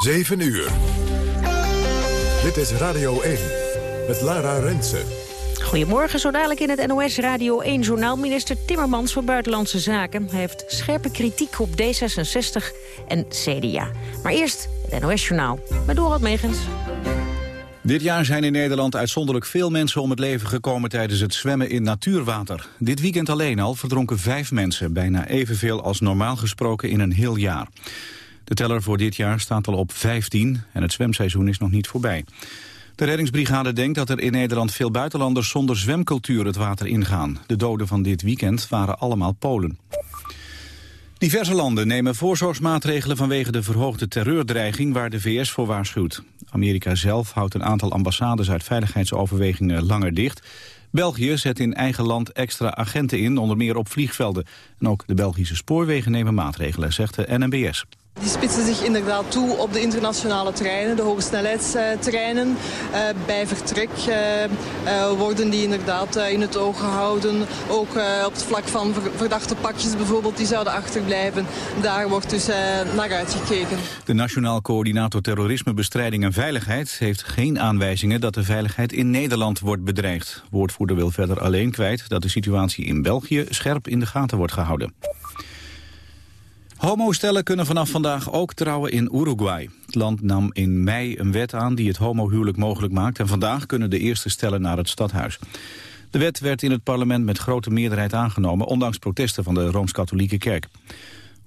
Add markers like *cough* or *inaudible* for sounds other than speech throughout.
7 uur. Dit is Radio 1 met Lara Rensen. Goedemorgen, zo dadelijk in het NOS Radio 1-journaal. Minister Timmermans van Buitenlandse Zaken heeft scherpe kritiek op D66 en CDA. Maar eerst het NOS-journaal met Dorot Megens. Dit jaar zijn in Nederland uitzonderlijk veel mensen om het leven gekomen tijdens het zwemmen in natuurwater. Dit weekend alleen al verdronken vijf mensen, bijna evenveel als normaal gesproken in een heel jaar. De teller voor dit jaar staat al op 15 en het zwemseizoen is nog niet voorbij. De reddingsbrigade denkt dat er in Nederland veel buitenlanders zonder zwemcultuur het water ingaan. De doden van dit weekend waren allemaal Polen. Diverse landen nemen voorzorgsmaatregelen vanwege de verhoogde terreurdreiging waar de VS voor waarschuwt. Amerika zelf houdt een aantal ambassades uit veiligheidsoverwegingen langer dicht. België zet in eigen land extra agenten in, onder meer op vliegvelden. En ook de Belgische spoorwegen nemen maatregelen, zegt de NMBS. Die spitsen zich inderdaad toe op de internationale treinen, de hogesnelheidstreinen. Uh, bij vertrek uh, uh, worden die inderdaad in het oog gehouden. Ook op het vlak van verdachte pakjes bijvoorbeeld, die zouden achterblijven. Daar wordt dus naar uitgekeken. De Nationaal Coördinator Terrorismebestrijding en Veiligheid heeft geen aanwijzingen dat de veiligheid in Nederland wordt bedreigd. Woordvoerder wil verder alleen kwijt dat de situatie in België scherp in de gaten wordt gehouden. Homostellen kunnen vanaf vandaag ook trouwen in Uruguay. Het land nam in mei een wet aan die het homohuwelijk mogelijk maakt... en vandaag kunnen de eerste stellen naar het stadhuis. De wet werd in het parlement met grote meerderheid aangenomen... ondanks protesten van de Rooms-Katholieke Kerk.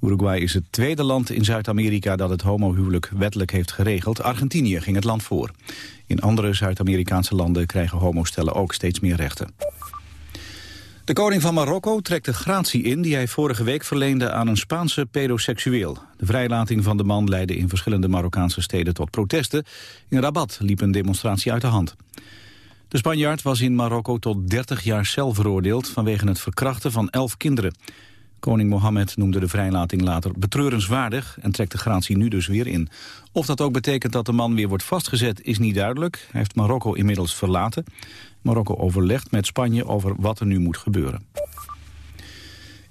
Uruguay is het tweede land in Zuid-Amerika dat het homohuwelijk wettelijk heeft geregeld. Argentinië ging het land voor. In andere Zuid-Amerikaanse landen krijgen homostellen ook steeds meer rechten. De koning van Marokko trekt de gratie in die hij vorige week verleende aan een Spaanse pedoseksueel. De vrijlating van de man leidde in verschillende Marokkaanse steden tot protesten. In Rabat liep een demonstratie uit de hand. De Spanjaard was in Marokko tot 30 jaar cel veroordeeld vanwege het verkrachten van 11 kinderen. Koning Mohammed noemde de vrijlating later betreurenswaardig en trekt de gratie nu dus weer in. Of dat ook betekent dat de man weer wordt vastgezet is niet duidelijk. Hij heeft Marokko inmiddels verlaten. Marokko overlegt met Spanje over wat er nu moet gebeuren.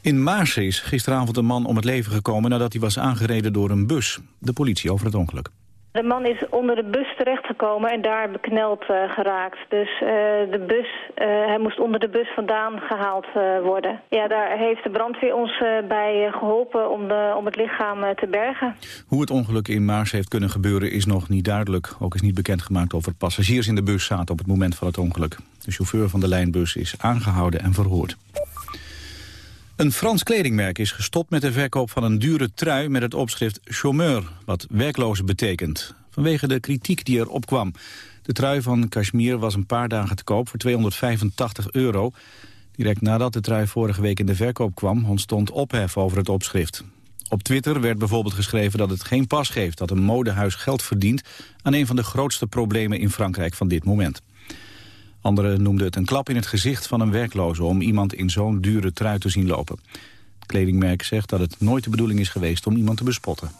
In Maarsen is gisteravond een man om het leven gekomen nadat hij was aangereden door een bus. De politie over het ongeluk. De man is onder de bus terechtgekomen en daar bekneld uh, geraakt. Dus uh, de bus, uh, hij moest onder de bus vandaan gehaald worden. Ja, daar heeft de brandweer ons bij geholpen om, de, om het lichaam te bergen. Hoe het ongeluk in Maars heeft kunnen gebeuren is nog niet duidelijk. Ook is niet bekendgemaakt of er passagiers in de bus zaten op het moment van het ongeluk. De chauffeur van de lijnbus is aangehouden en verhoord. Een Frans kledingmerk is gestopt met de verkoop van een dure trui met het opschrift chômeur, wat werkloze betekent, vanwege de kritiek die erop kwam. De trui van Kashmir was een paar dagen te koop voor 285 euro. Direct nadat de trui vorige week in de verkoop kwam, ontstond ophef over het opschrift. Op Twitter werd bijvoorbeeld geschreven dat het geen pas geeft dat een modehuis geld verdient aan een van de grootste problemen in Frankrijk van dit moment. Anderen noemden het een klap in het gezicht van een werkloze... om iemand in zo'n dure trui te zien lopen. Het kledingmerk zegt dat het nooit de bedoeling is geweest om iemand te bespotten.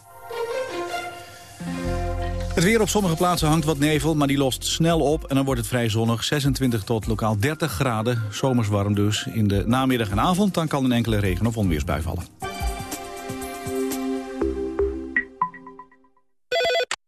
Het weer op sommige plaatsen hangt wat nevel, maar die lost snel op... en dan wordt het vrij zonnig, 26 tot lokaal 30 graden. Zomers warm dus. In de namiddag en avond dan kan een enkele regen- of onweersbui vallen.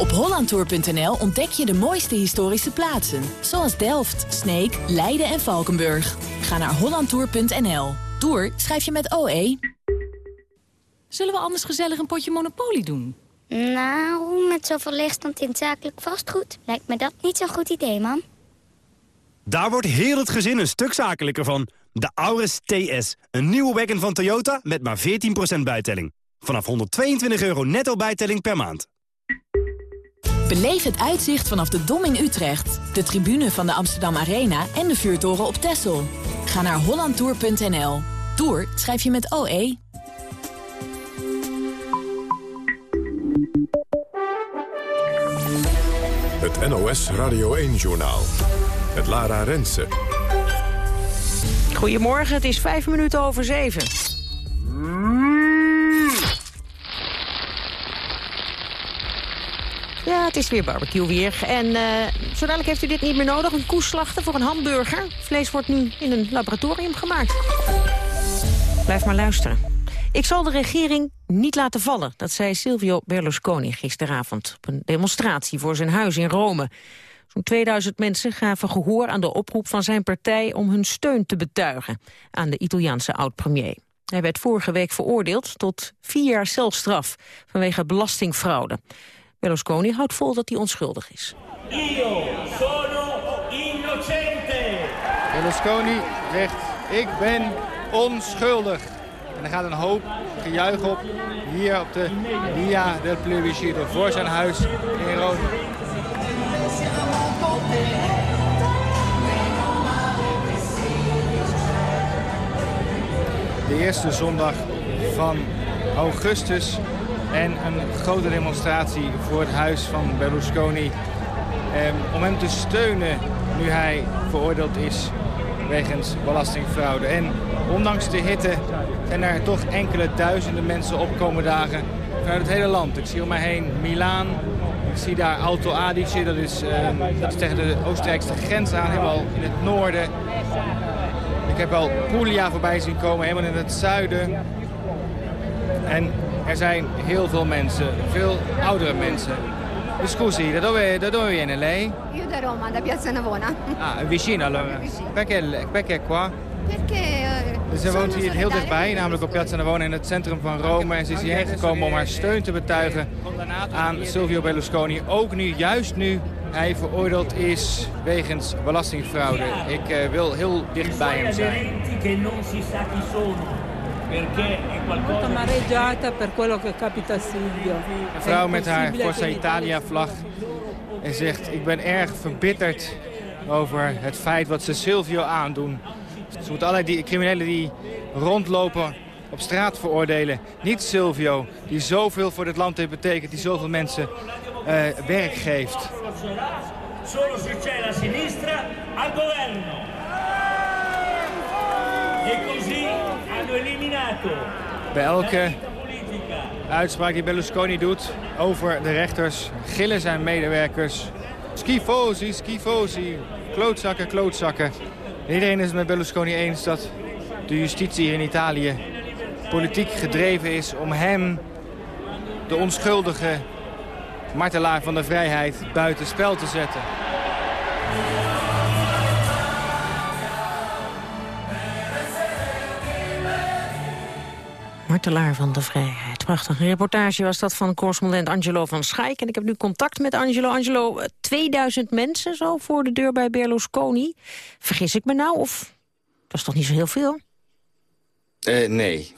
Op hollandtour.nl ontdek je de mooiste historische plaatsen. Zoals Delft, Sneek, Leiden en Valkenburg. Ga naar hollandtour.nl. Tour schrijf je met OE. Zullen we anders gezellig een potje Monopoly doen? Nou, met zoveel leegstand in het zakelijk vastgoed... lijkt me dat niet zo'n goed idee, man. Daar wordt heel het gezin een stuk zakelijker van. De Auris TS. Een nieuwe wagon van Toyota met maar 14% bijtelling. Vanaf 122 euro netto bijtelling per maand. Beleef het uitzicht vanaf de Dom in Utrecht, de tribune van de Amsterdam Arena en de vuurtoren op Texel. Ga naar hollandtour.nl. Tour schrijf je met OE. Het NOS Radio 1-journaal. Met Lara Rensen. Goedemorgen, het is vijf minuten over zeven. Ja, het is weer barbecue weer. En uh, zo dadelijk heeft u dit niet meer nodig. Een koeslachten voor een hamburger. Vlees wordt nu in een laboratorium gemaakt. Blijf maar luisteren. Ik zal de regering niet laten vallen, dat zei Silvio Berlusconi gisteravond... op een demonstratie voor zijn huis in Rome. Zo'n 2000 mensen gaven gehoor aan de oproep van zijn partij... om hun steun te betuigen aan de Italiaanse oud-premier. Hij werd vorige week veroordeeld tot vier jaar celstraf vanwege belastingfraude. Berlusconi houdt vol dat hij onschuldig is. Io sono innocente. Berlusconi zegt, ik ben onschuldig. En er gaat een hoop gejuich op hier op de Via del Plebiscito voor zijn huis in Rome. De eerste zondag van augustus en een grote demonstratie voor het huis van Berlusconi. Eh, om hem te steunen nu hij veroordeeld is wegens belastingfraude. En ondanks de hitte zijn er toch enkele duizenden mensen opkomen dagen vanuit het hele land. Ik zie om mij heen Milaan, ik zie daar Alto Adige, dat is, uh, dat is tegen de Oostenrijkse grens aan, helemaal in het noorden. Ik heb al Puglia voorbij zien komen, helemaal in het zuiden. En er zijn heel veel mensen, veel oudere mensen. Scusi, da dove, da dove viene lei? Io da Roma, da Piazza Navona. Ah, vicino allora. Perché, perché qua? Perché dus ze woont hier heel dichtbij, namelijk op Piazza Navona in het centrum van Rome. En ze is hierheen gekomen om haar steun te betuigen aan Silvio Berlusconi. Ook nu, juist nu hij veroordeeld is wegens belastingfraude. Ik uh, wil heel dicht bij hem zijn. Molto amareggiata per quello che capita a Silvio. Een vrouw met haar Forza Italia vlag en zegt ik ben erg verbitterd over het feit wat ze Silvio aandoen. Ze moeten allerlei die criminelen die rondlopen op straat veroordelen. Niet Silvio, die zoveel voor dit land heeft betekend, die zoveel mensen uh, werk geeft. Solo se c'è la sinistra al governo. E così. Bij elke uitspraak die Berlusconi doet over de rechters gillen zijn medewerkers. Schifosi, schifosi, klootzakken, klootzakken. Iedereen is het met Berlusconi eens dat de justitie in Italië politiek gedreven is om hem, de onschuldige martelaar van de vrijheid, buiten spel te zetten. Martelaar van de Vrijheid. Prachtig. Een reportage was dat van correspondent Angelo van Schaik. En ik heb nu contact met Angelo. Angelo, 2000 mensen zo voor de deur bij Berlusconi. Vergis ik me nou? Of dat toch niet zo heel veel? Uh, nee.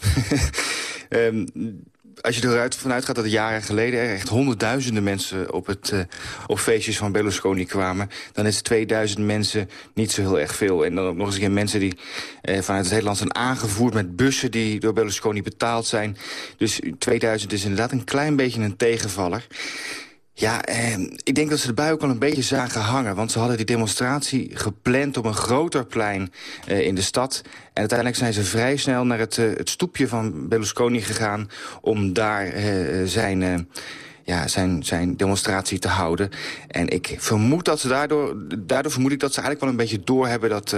um, *laughs* als je eruit vanuit gaat dat jaren geleden er echt honderdduizenden mensen op, het, uh, op feestjes van Berlusconi kwamen, dan is 2000 mensen niet zo heel erg veel. En dan ook nog eens een keer mensen die uh, vanuit het hele land zijn aangevoerd met bussen die door Berlusconi betaald zijn. Dus 2000 is inderdaad een klein beetje een tegenvaller. Ja, eh, ik denk dat ze de bui ook al een beetje zagen hangen. Want ze hadden die demonstratie gepland op een groter plein eh, in de stad. En uiteindelijk zijn ze vrij snel naar het, uh, het stoepje van Berlusconi gegaan... om daar eh, zijn, eh, ja, zijn, zijn demonstratie te houden. En ik vermoed dat ze daardoor... Daardoor vermoed ik dat ze eigenlijk wel een beetje doorhebben... dat,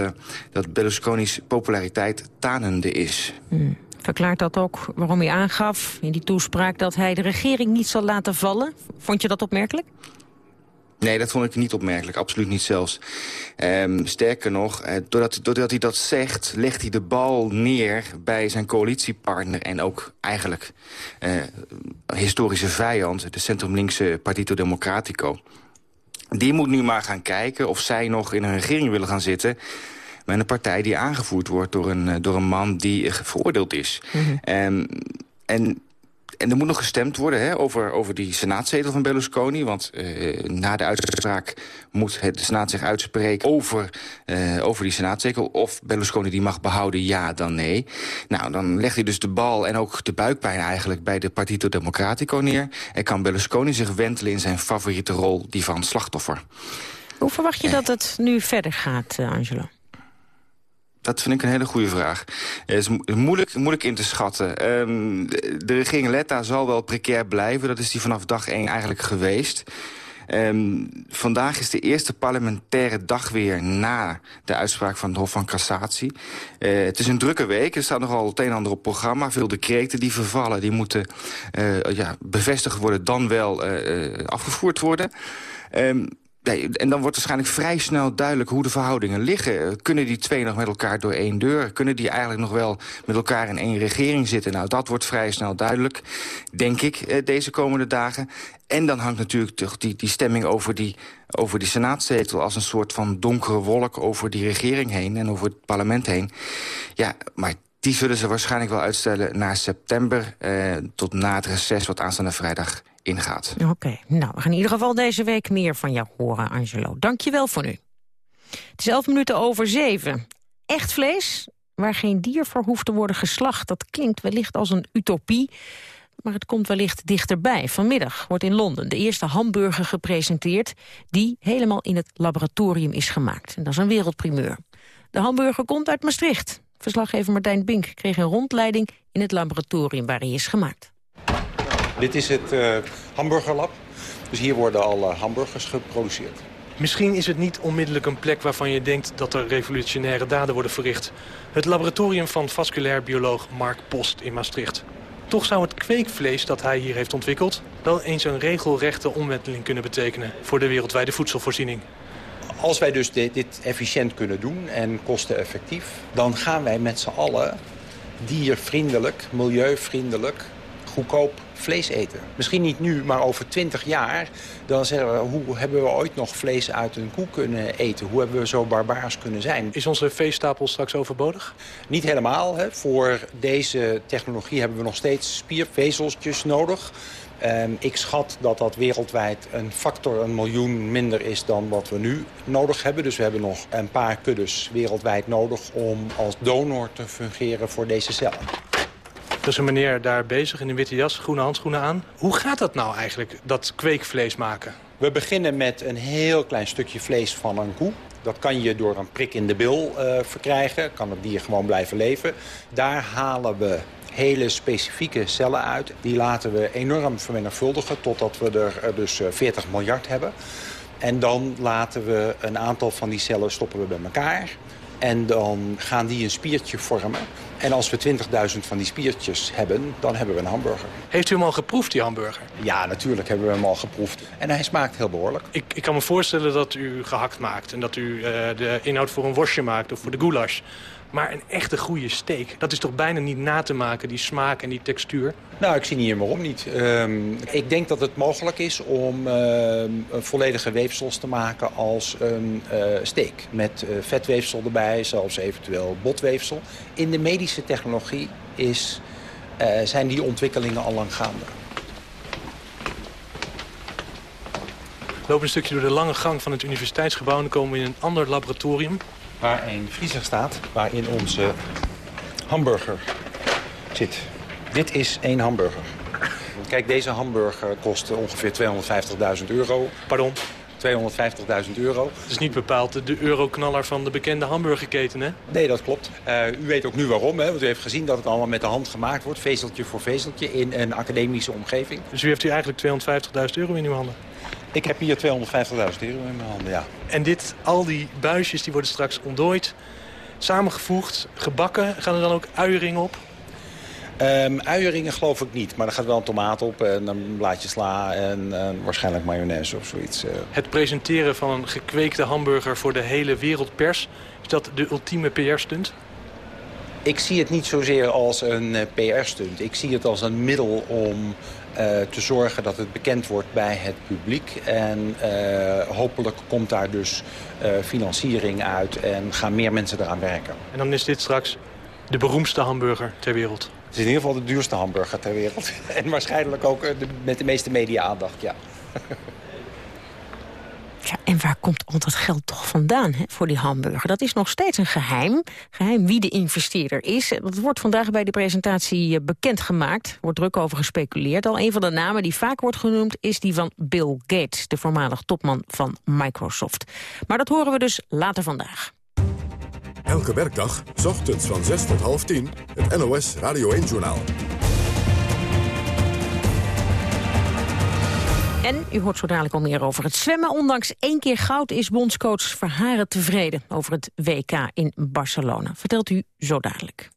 dat Berlusconi's populariteit tanende is. Hmm. Verklaart dat ook waarom hij aangaf in die toespraak... dat hij de regering niet zal laten vallen? Vond je dat opmerkelijk? Nee, dat vond ik niet opmerkelijk. Absoluut niet zelfs. Um, sterker nog, eh, doordat, doordat hij dat zegt... legt hij de bal neer bij zijn coalitiepartner... en ook eigenlijk uh, historische vijand... de centrum-linkse Partito Democratico. Die moet nu maar gaan kijken of zij nog in een regering willen gaan zitten met een partij die aangevoerd wordt door een, door een man die veroordeeld is. Mm -hmm. um, en en er moet nog gestemd worden hè, over, over die senaatzetel van Berlusconi. Want uh, na de uitspraak moet het, de senaat zich uitspreken over, uh, over die senaatzetel. Of Berlusconi die mag behouden, ja dan nee. Nou, dan legt hij dus de bal en ook de buikpijn eigenlijk bij de Partito Democratico neer. En kan Berlusconi zich wentelen in zijn favoriete rol, die van slachtoffer. Hoe verwacht je dat het nu verder gaat, Angelo? Dat vind ik een hele goede vraag. Het is moeilijk, moeilijk in te schatten. Um, de, regering Letta zal wel precair blijven. Dat is die vanaf dag één eigenlijk geweest. Um, vandaag is de eerste parlementaire dag weer na de uitspraak van het Hof van Cassatie. Uh, het is een drukke week, er staat nogal het een en ander op programma. Veel decreten die vervallen, die moeten uh, ja, bevestigd worden, dan wel afgevoerd worden. Um, En dan wordt waarschijnlijk vrij snel duidelijk hoe de verhoudingen liggen. Kunnen die twee nog met elkaar door één deur? Kunnen die eigenlijk nog wel met elkaar in één regering zitten? Nou, dat wordt vrij snel duidelijk, denk ik, deze komende dagen. En dan hangt natuurlijk toch die, die stemming over die, over die senaatzetel... als een soort van donkere wolk over die regering heen en over het parlement heen. Ja, maar die zullen ze waarschijnlijk wel uitstellen naar september... Eh, tot na het reces wat aanstaande vrijdag ingaat. Oké, nou, we gaan in ieder geval deze week meer van jou horen, Angelo. Dank je wel voor nu. Het is elf minuten over zeven. Echt vlees, waar geen dier voor hoeft te worden geslacht... dat klinkt wellicht als een utopie, maar het komt wellicht dichterbij. Vanmiddag wordt in Londen de eerste hamburger gepresenteerd... die helemaal in het laboratorium is gemaakt. En dat is een wereldprimeur. De hamburger komt uit Maastricht. Verslaggever Martijn Bink kreeg een rondleiding in het laboratorium waar hij is gemaakt. Dit is het uh, hamburgerlab. Dus hier worden al uh, hamburgers geproduceerd. Misschien is het niet onmiddellijk een plek waarvan je denkt dat er revolutionaire daden worden verricht. Het laboratorium van vasculair bioloog Mark Post in Maastricht. Toch zou het kweekvlees dat hij hier heeft ontwikkeld... wel eens een regelrechte omwenteling kunnen betekenen... voor de wereldwijde voedselvoorziening. Als wij dus dit, dit efficiënt kunnen doen en kosteneffectief... dan gaan wij met z'n allen diervriendelijk, milieuvriendelijk, goedkoop vlees eten. Misschien niet nu, maar over twintig jaar. Dan zeggen we, hoe hebben we ooit nog vlees uit een koe kunnen eten? Hoe hebben we zo barbaars kunnen zijn? Is onze veestapel straks overbodig? Niet helemaal. Hè. Voor deze technologie hebben we nog steeds spiervezeltjes nodig. Um, ik schat dat dat wereldwijd een factor een miljoen minder is dan wat we nu nodig hebben. Dus we hebben nog een paar kuddes wereldwijd nodig om als donor te fungeren voor deze cellen. Er is een meneer daar bezig in een witte jas, groene handschoenen aan. Hoe gaat dat nou eigenlijk, dat kweekvlees maken? We beginnen met een heel klein stukje vlees van een koe. Dat kan je door een prik in de bil uh, verkrijgen. Kan het dier gewoon blijven leven. Daar halen we hele specifieke cellen uit. Die laten we enorm vermenigvuldigen totdat we er, er dus 40 miljard hebben. En dan laten we een aantal van die cellen stoppen we bij elkaar. En dan gaan die een spiertje vormen. En als we 20.000 van die spiertjes hebben, dan hebben we een hamburger. Heeft u hem al geproefd, die hamburger? Ja, natuurlijk hebben we hem al geproefd. En hij smaakt heel behoorlijk. Ik, ik kan me voorstellen dat u gehakt maakt... en dat u uh, de inhoud voor een worstje maakt of voor de goulash. Maar een echte goede steak, dat is toch bijna niet na te maken, die smaak en die textuur? Nou, ik zie niet waarom niet. Um, ik denk dat het mogelijk is om uh, volledige weefsels te maken als een uh, steak. Met uh, vetweefsel erbij, zelfs eventueel botweefsel. In de medische technologie is, zijn die ontwikkelingen al lang gaande. We lopen een stukje door de lange gang van het universiteitsgebouw... en dan komen we in een ander laboratorium waar een vriezer staat waarin onze hamburger zit. Dit is één hamburger. Kijk, deze hamburger kost ongeveer 250.000 euro. Pardon? 250.000 euro. Het is niet bepaald de euroknaller van de bekende hamburgerketen, hè? Nee, dat klopt. Uh, u weet ook nu waarom, hè? want u heeft gezien dat het allemaal met de hand gemaakt wordt. Vezeltje voor vezeltje in een academische omgeving. Dus u heeft u eigenlijk 250.000 euro in uw handen? Ik heb hier 250.000 euro in mijn handen, ja. En dit, al die buisjes, die worden straks ontdooid, samengevoegd, gebakken. Gaan er dan ook uieringen op? Um, uieringen geloof ik niet, maar er gaat wel een tomaat op en een blaadje sla en, en waarschijnlijk mayonaise of zoiets. Uh. Het presenteren van een gekweekte hamburger voor de hele wereldpers, is dat de ultieme PR-stunt? Ik zie het niet zozeer als een uh, PR-stunt. Ik zie het als een middel om te zorgen dat het bekend wordt bij het publiek. En uh, hopelijk komt daar dus uh, financiering uit en gaan meer mensen eraan werken. En dan is dit straks de beroemdste hamburger ter wereld. Het is in ieder geval de duurste hamburger ter wereld. *laughs* En waarschijnlijk ook de, met de meeste media-aandacht, ja. *laughs* En waar komt al dat geld toch vandaan hè, voor die hamburger? Dat is nog steeds een geheim. Geheim wie de investeerder is. Dat wordt vandaag bij de presentatie bekendgemaakt. wordt druk over gespeculeerd. Al een van de namen die vaak wordt genoemd is die van Bill Gates... de voormalig topman van Microsoft. Maar dat horen we dus later vandaag. Elke werkdag, s ochtends van 6 tot half 10, het NOS Radio 1-journaal. En u hoort zo dadelijk al meer over het zwemmen. Ondanks één keer goud is bondscoach Verharen tevreden over het WK in Barcelona. Vertelt u zo dadelijk.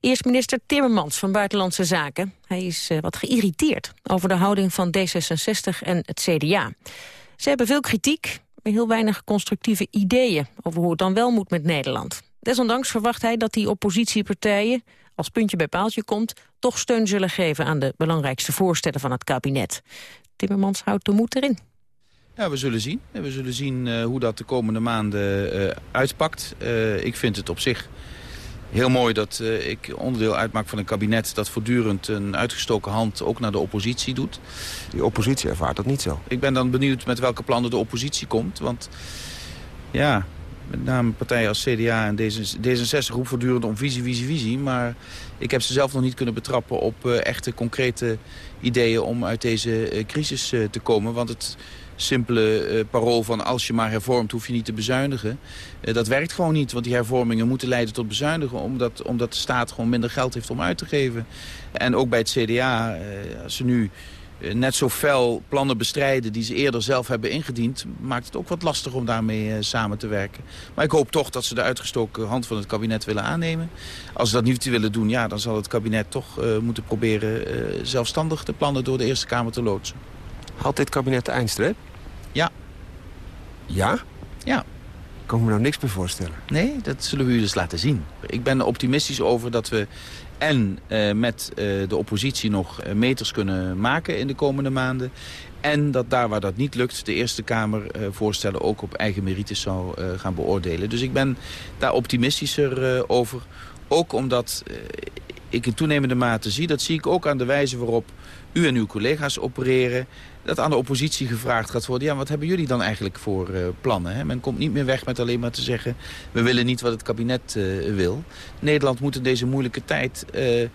Eerst minister Timmermans van Buitenlandse Zaken. Hij is uh, wat geïrriteerd over de houding van D66 en het CDA. Ze hebben veel kritiek, maar heel weinig constructieve ideeën... over hoe het dan wel moet met Nederland. Desondanks verwacht hij dat die oppositiepartijen als puntje bij paaltje komt... toch steun zullen geven aan de belangrijkste voorstellen van het kabinet. Timmermans houdt de moed erin. Ja, we zullen zien. We zullen zien uh, hoe dat de komende maanden uh, uitpakt. Uh, ik vind het op zich heel mooi dat ik onderdeel uitmaak van een kabinet... dat voortdurend een uitgestoken hand ook naar de oppositie doet. Die oppositie ervaart dat niet zo. Ik ben dan benieuwd met welke plannen de oppositie komt. Want ja, met name partijen als CDA en D66 roepen voortdurend om visie, visie, visie. Maar ik heb ze zelf nog niet kunnen betrappen op uh, echte concrete ideeën om uit deze uh, crisis uh, te komen. Want het simpele parool van als je maar hervormt hoef je niet te bezuinigen. dat werkt gewoon niet, want die hervormingen moeten leiden tot bezuinigen. Omdat, omdat de staat gewoon minder geld heeft om uit te geven. En ook bij het CDA, als ze nu net zo fel plannen bestrijden die ze eerder zelf hebben ingediend... maakt het ook wat lastig om daarmee uh, samen te werken. Maar ik hoop toch dat ze de uitgestoken hand van het kabinet willen aannemen. Als ze dat niet willen doen, ja, dan zal het kabinet toch uh, moeten proberen... Uh, zelfstandig de plannen door de Eerste Kamer te loodsen. Haalt dit kabinet de eindstreep? Ja. Ja? Ja. Kan me nou niks meer voorstellen. Nee, dat zullen we u dus laten zien. Ik ben optimistisch over dat we en uh, met uh, de oppositie nog uh, meters kunnen maken in de komende maanden. En dat daar waar dat niet lukt, de Eerste Kamer voorstellen ook op eigen merites zou gaan beoordelen. Dus ik ben daar optimistischer over. Ook omdat ik in toenemende mate zie, dat zie ik ook aan de wijze waarop u en uw collega's opereren dat aan de oppositie gevraagd gaat worden... ja, wat hebben jullie dan eigenlijk voor uh, plannen? Hè? Men komt niet meer weg met alleen maar te zeggen... we willen niet wat het kabinet uh, wil. Nederland moet in deze moeilijke tijd uh,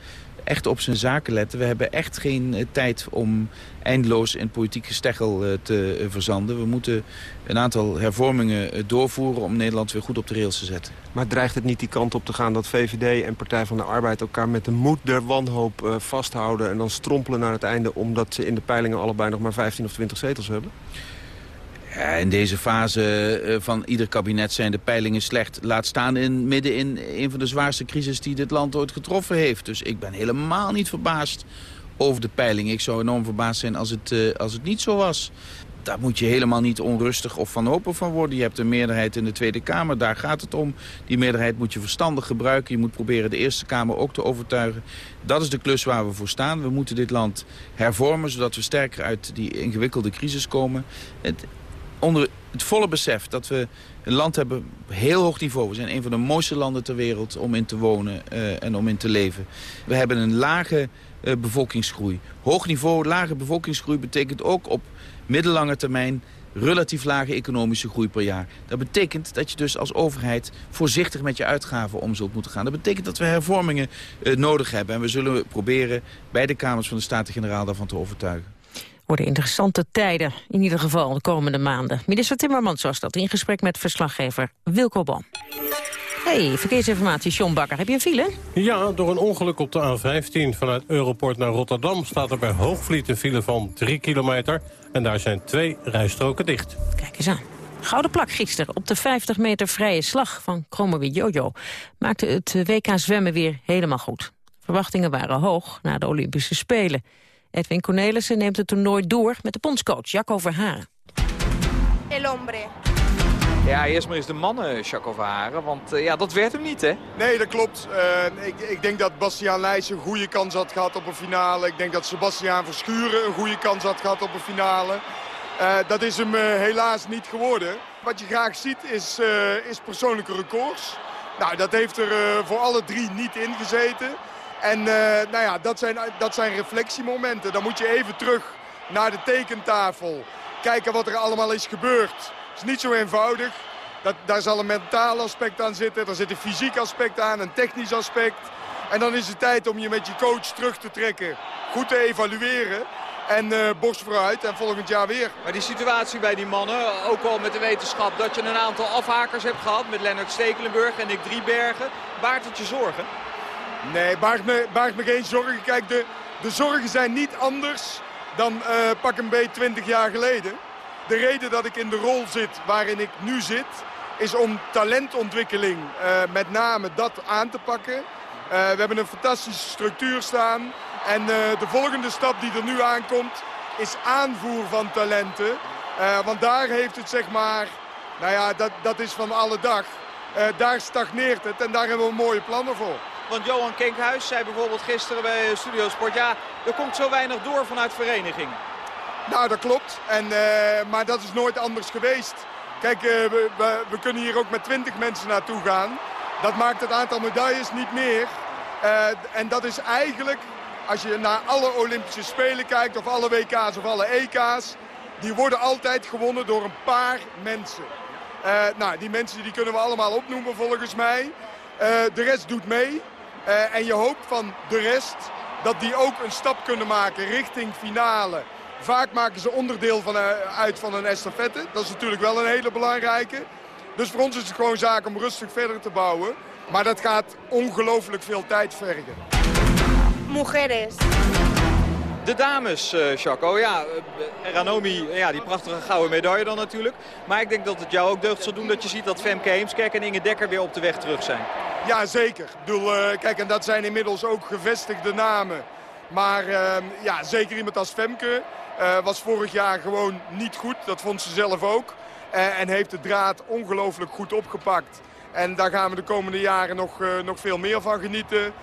echt op zijn zaken letten. We hebben echt geen tijd om eindeloos in politiek gesteggel te verzanden. We moeten een aantal hervormingen doorvoeren om Nederland weer goed op de rails te zetten. Maar dreigt het niet die kant op te gaan dat VVD en Partij van de Arbeid... elkaar met de moed der wanhoop vasthouden en dan strompelen naar het einde... omdat ze in de peilingen allebei nog maar 15 of 20 zetels hebben? Ja, in deze fase van ieder kabinet zijn de peilingen slecht. Laat staan in, midden in een van de zwaarste crisis die dit land ooit getroffen heeft. Dus ik ben helemaal niet verbaasd over de peilingen. Ik zou enorm verbaasd zijn als het, uh, als het niet zo was daar moet je helemaal niet onrustig of van hopen van worden. Je hebt een meerderheid in de Tweede Kamer, daar gaat het om. Die meerderheid moet je verstandig gebruiken. Je moet proberen de Eerste Kamer ook te overtuigen. Dat is de klus waar we voor staan. We moeten dit land hervormen, zodat we sterker uit die ingewikkelde crisis komen. Het, onder het volle besef dat we een land hebben op heel hoog niveau. We zijn een van de mooiste landen ter wereld om in te wonen uh, en om in te leven. We hebben een lage uh, bevolkingsgroei. Hoog niveau, lage bevolkingsgroei betekent ook op middellange termijn relatief lage economische groei per jaar. Dat betekent dat je dus als overheid voorzichtig met je uitgaven om zult moeten gaan. Dat betekent dat we hervormingen uh, nodig hebben. En we zullen proberen bij de Kamers van de Staten-Generaal daarvan te overtuigen. Worden interessante tijden, in ieder geval de komende maanden. Minister Timmermans was dat in gesprek met verslaggever Wilco Boom. Hey, verkeersinformatie, John Bakker. Heb je een file? Ja, door een ongeluk op de A15 vanuit Europort naar Rotterdam... staat er bij Hoogvliet een file van 3 kilometer. En daar zijn twee rijstroken dicht. Kijk eens aan. Gouden plak gisteren op de 50 meter vrije slag van Kromowie Jojo... maakte het WK zwemmen weer helemaal goed. Verwachtingen waren hoog na de Olympische Spelen. Edwin Cornelissen neemt het toernooi door met de bondscoach Jacco Verharen. El hombre. Ja, eerst maar eens de mannen, Jacco Verharen. Want uh, ja, dat werd hem niet, hè? Nee, dat klopt. Uh, ik, ik, denk dat Bastiaan Leijs een goede kans had gehad op een finale. Ik denk dat Sebastiaan Verschuren een goede kans had gehad op een finale. Uh, dat is hem helaas niet geworden. Wat je graag ziet is, is persoonlijke records. Nou, dat heeft er voor alle drie niet in gezeten. En uh, nou ja, dat zijn, dat zijn reflectiemomenten. Dan moet je even terug naar de tekentafel. Kijken wat er allemaal is gebeurd. Het is niet zo eenvoudig. Dat, daar zal een mentaal aspect aan zitten. Er zit een fysiek aspect aan, een technisch aspect. En dan is het tijd om je met je coach terug te trekken. Goed te evalueren. En uh, borst vooruit en volgend jaar weer. Maar die situatie bij die mannen, ook al met de wetenschap dat je een aantal afhakers hebt gehad... met Lennart Stekelenburg en Nick Driebergen, baart het je zorgen? Nee, baart me, me geen zorgen. Kijk, de, de zorgen zijn niet anders dan uh, pak een beetje 20 jaar geleden. De reden dat ik in de rol zit waarin ik nu zit... is om talentontwikkeling, uh, met name dat aan te pakken. Uh, we hebben een fantastische structuur staan. En de volgende stap die er nu aankomt is aanvoer van talenten. want daar heeft het zeg maar, nou ja, dat, dat is van alle dag. daar stagneert het en daar hebben we mooie plannen voor. Want Johan Kenkhuis zei bijvoorbeeld gisteren bij Studio Sport... ja, er komt zo weinig door vanuit vereniging. Nou, dat klopt. En, uh, maar dat is nooit anders geweest. Kijk, uh, we, we, kunnen hier ook met 20 mensen naartoe gaan. Dat maakt het aantal medailles niet meer. Uh, en dat is eigenlijk, als je naar alle Olympische Spelen kijkt... of alle WK's of alle EK's... die worden altijd gewonnen door een paar mensen. nou, die mensen die kunnen we allemaal opnoemen volgens mij. de rest doet mee. Uh, en je hoopt van de rest dat die ook een stap kunnen maken richting finale. Vaak maken ze onderdeel van, uh, uit van een estafette. Dat is natuurlijk wel een hele belangrijke. Dus voor ons is het gewoon zaak om rustig verder te bouwen. Maar dat gaat ongelooflijk veel tijd vergen. Mujeres. De dames, uh, Chaco. Ja, Ranomi, ja, die prachtige gouden medaille dan natuurlijk. Maar ik denk dat het jou ook deugd zal doen dat je ziet dat Femke Heemskerk en Inge Dekker weer op de weg terug zijn. Ja, zeker. Ik bedoel, uh, kijk, en dat zijn inmiddels ook gevestigde namen. Maar uh, ja, zeker iemand als Femke was vorig jaar gewoon niet goed. Dat vond ze zelf ook. en heeft de draad ongelooflijk goed opgepakt. En daar gaan we de komende jaren nog, nog veel meer van genieten.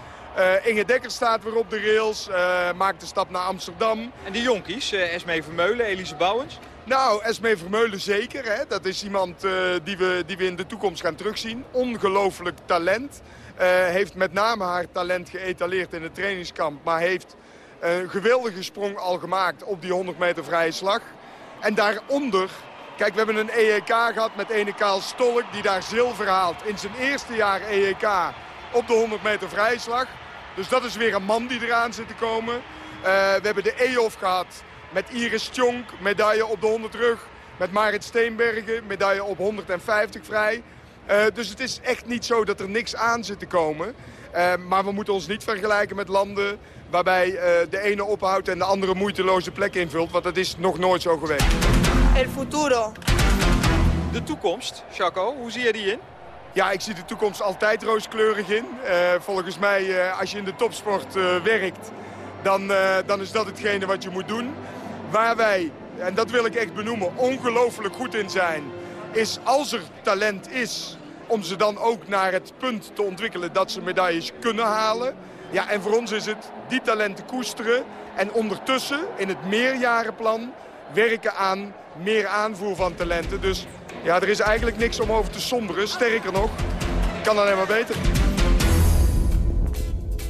Uh, Inge Dekker staat weer op de rails, uh, maakt de stap naar Amsterdam. En die jonkies, uh, Esmee Vermeulen, Elise Bouwens? Nou, Esmee Vermeulen zeker. Hè? Dat is iemand die, we, die we in de toekomst gaan terugzien. Ongelooflijk talent. heeft met name haar talent geëtaleerd in het trainingskamp. Maar heeft een geweldige sprong al gemaakt op die 100 meter vrije slag. En daaronder, kijk we hebben een EEK gehad met ene Kaal Stolk die daar zilver haalt. In zijn eerste jaar EEK op de 100 meter vrije slag. Dus dat is weer een man die eraan zit te komen. Uh, we hebben de EOF gehad met Iris Tjonk, medaille op de 100 rug. Met Marit Steenbergen, medaille op 150 vrij. Uh, dus het is echt niet zo dat er niks aan zit te komen. Uh, maar we moeten ons niet vergelijken met landen waarbij de ene ophoudt en de andere moeiteloze plek invult. Want dat is nog nooit zo geweest. El futuro. De toekomst, Chaco, hoe zie je die in? Ja, ik zie de toekomst altijd rooskleurig in. Uh, volgens mij, uh, als je in de topsport uh, werkt, dan, dan is dat hetgene wat je moet doen. Waar wij, en dat wil ik echt benoemen, ongelooflijk goed in zijn... is als er talent is, om ze dan ook naar het punt te ontwikkelen dat ze medailles kunnen halen. Ja, en voor ons is het die talenten koesteren en ondertussen in het meerjarenplan werken aan meer aanvoer van talenten. Dus ja, er is eigenlijk niks om over te somberen. Sterker nog, kan alleen maar beter.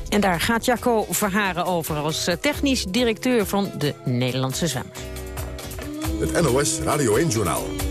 En daar gaat Jacco Verharen over als eh, technisch directeur van de Nederlandse Zwem. Het NOS Radio 1-journaal.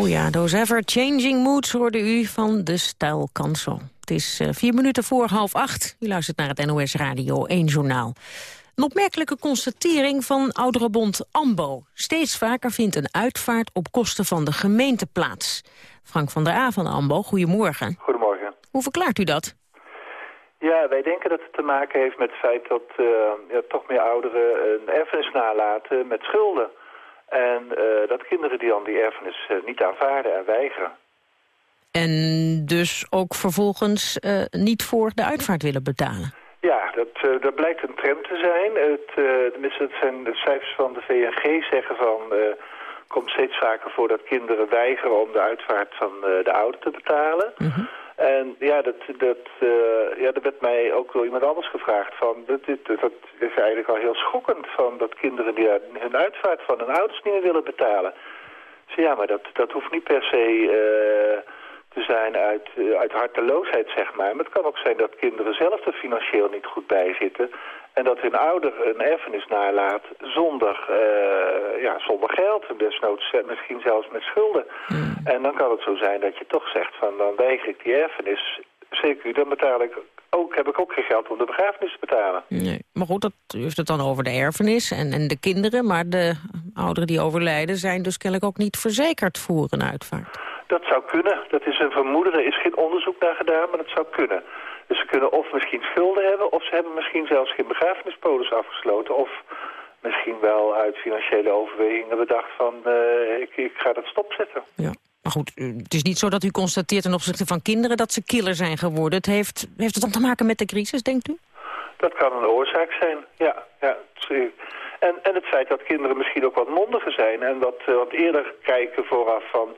Oh ja, those ever-changing moods hoorde u van de stijlkansel. Het is uh, vier minuten voor half acht. U luistert naar het NOS Radio 1 Journaal. Een opmerkelijke constatering van ouderenbond AMBO. Steeds vaker vindt een uitvaart op kosten van de gemeente plaats. Frank van der A van AMBO, goedemorgen. Goedemorgen. Hoe verklaart u dat? Ja, wij denken dat het te maken heeft met het feit dat uh, ja, toch meer ouderen een erfenis nalaten met schulden. En uh, dat kinderen die dan die erfenis uh, niet aanvaarden en weigeren. En dus ook vervolgens uh, niet voor de uitvaart willen betalen? Ja, dat, dat blijkt een trend te zijn. Het, tenminste, het zijn de cijfers van de VNG zeggen van... komt steeds vaker voor dat kinderen weigeren om de uitvaart van de ouder te betalen... Mm -hmm. En ja, dat, dat, uh, ja, dat werd mij ook door iemand anders gevraagd. Van, dat, dat, is eigenlijk al heel schokkend van dat kinderen die hun uitvaart van hun ouders niet meer willen betalen. Dus ja, maar dat, dat hoeft niet per se uh, te zijn uit, uit harteloosheid, zeg maar. Maar het kan ook zijn dat kinderen zelf er financieel niet goed bij zitten. En dat hun ouder een erfenis nalaat zonder, uh, ja, zonder geld. Desnoods misschien zelfs met schulden. Mm. En dan kan het zo zijn dat je toch zegt van dan weiger ik die erfenis. Zeker, dan betaal ik ook, heb ik ook geen geld om de begrafenis te betalen. Nee, maar goed, dat, u heeft het dan over de erfenis en, en de kinderen. Maar de ouderen die overlijden zijn dus kennelijk ook niet verzekerd voor een uitvaart. Dat zou kunnen. Dat is een vermoeden. Er is geen onderzoek naar gedaan, maar dat zou kunnen. Dus ze kunnen of misschien schulden hebben... of ze hebben misschien zelfs geen begrafenispolis afgesloten... of misschien wel uit financiële overwegingen bedacht van... Uh, ik, ik ga dat stopzetten. Ja. Maar goed, het is niet zo dat u constateert ten opzichte van kinderen... dat ze killer zijn geworden. Het heeft, heeft het dan te maken met de crisis, denkt u? Dat kan een oorzaak zijn, ja. ja. En, en het feit dat kinderen misschien ook wat mondiger zijn... en wat, uh, wat eerder kijken vooraf van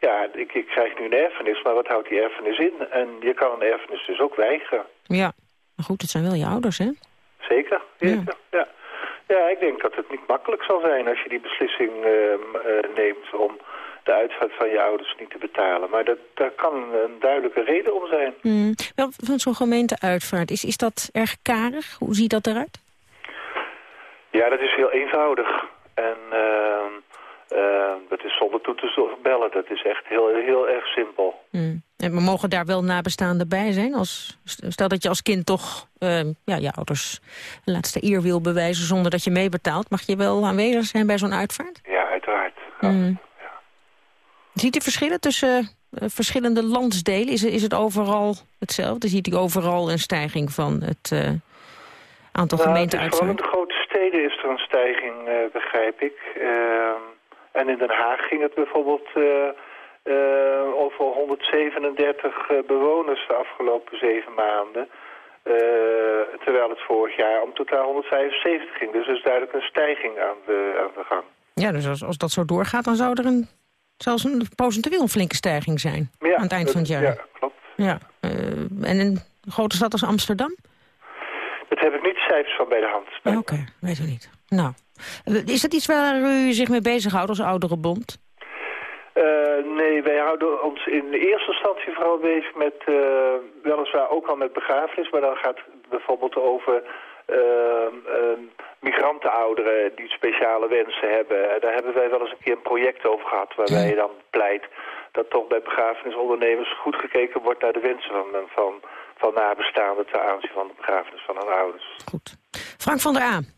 ja, ik, ik krijg nu een erfenis, maar wat houdt die erfenis in? En je kan een erfenis dus ook weigeren. Ja, maar goed, het zijn wel je ouders, hè? Zeker, zeker, ja. ja. ja. ik denk dat het niet makkelijk zal zijn als je die beslissing uh, uh, neemt om de uitvaart van je ouders niet te betalen. Maar dat, daar kan een duidelijke reden om zijn. Hmm. Wel, van zo'n gemeenteuitvaart, is, is dat erg karig? Hoe ziet dat eruit? Ja, dat is heel eenvoudig. En... Uh, uh, dat is zonder toe te bellen. Dat is echt heel, heel erg simpel. Mm. En we mogen daar wel nabestaanden bij zijn? Als, stel dat je als kind toch uh, ja, je ouders een laatste eer wil bewijzen... zonder dat je meebetaalt. Mag je wel aanwezig zijn bij zo'n uitvaart? Ja, uiteraard. Ja. Mm. Ja. Ziet u verschillen tussen uh, verschillende landsdelen? Is, is het overal hetzelfde? Ziet u overal een stijging van het aantal nou, gemeenteuitvaarten? in de grote steden is er een stijging, begrijp ik... En in Den Haag ging het bijvoorbeeld uh, uh, over 137 uh, bewoners de afgelopen zeven maanden. terwijl het vorig jaar om totaal 175 ging. Dus er is duidelijk een stijging aan de, aan de gang. Ja, dus als, als dat zo doorgaat, dan zou er een, zelfs een procentueel een flinke stijging zijn ja, aan het eind van het jaar. Ja, klopt. Ja, en een grote stad als Amsterdam? Dat heb ik niet cijfers van bij de hand. Oké, okay, weet u niet. Nou, is dat iets waar u zich mee bezighoudt als ouderenbond? Uh, nee, wij houden ons in eerste instantie vooral bezig met, uh, weliswaar ook al met begrafenis, maar dan gaat het bijvoorbeeld over uh, migrantenouderen die speciale wensen hebben. Daar hebben wij wel eens een keer een project over gehad waarbij je dan pleit dat toch bij begrafenisondernemers goed gekeken wordt naar de wensen van, van, van nabestaanden ten aanzien van de begrafenis van hun ouders. Goed. Frank van der Aan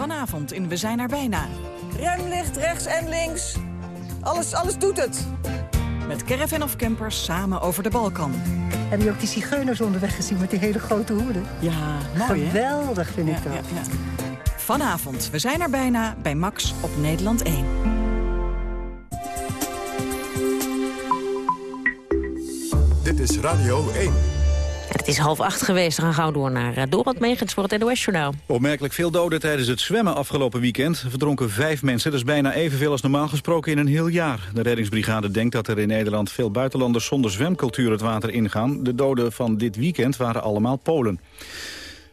Vanavond in We zijn er bijna. Remlicht rechts en links. Alles, alles doet het. Met caravan of campers samen over de Balkan. Heb je ook die zigeuners onderweg gezien met die hele grote hoeden? Ja, mooi Geweldig vind ja, ik dat. Ja, ja. Vanavond, we zijn er bijna bij Max op Nederland 1. Dit is Radio 1. Het is half acht geweest. We gaan gauw door naar uh, Dorot Megens voor het NOS-journaal. Opmerkelijk veel doden tijdens het zwemmen afgelopen weekend. Verdronken vijf mensen, dat is bijna evenveel als normaal gesproken in een heel jaar. De reddingsbrigade denkt dat er in Nederland veel buitenlanders zonder zwemcultuur het water ingaan. De doden van dit weekend waren allemaal Polen.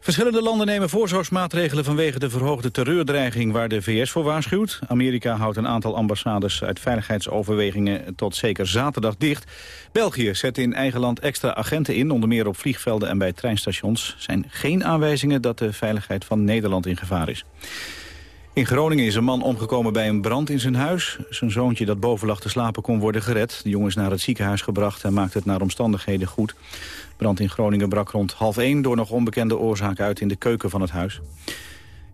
Verschillende landen nemen voorzorgsmaatregelen vanwege de verhoogde terreurdreiging waar de VS voor waarschuwt. Amerika houdt een aantal ambassades uit veiligheidsoverwegingen tot zeker zaterdag dicht. België zet in eigen land extra agenten in, onder meer op vliegvelden en bij treinstations. Zijn geen aanwijzingen dat de veiligheid van Nederland in gevaar is. In Groningen is een man omgekomen bij een brand in zijn huis. Zijn zoontje dat boven lag te slapen kon worden gered. De jongen is naar het ziekenhuis gebracht en maakt het naar omstandigheden goed. Brand in Groningen brak rond half één door nog onbekende oorzaak uit in de keuken van het huis.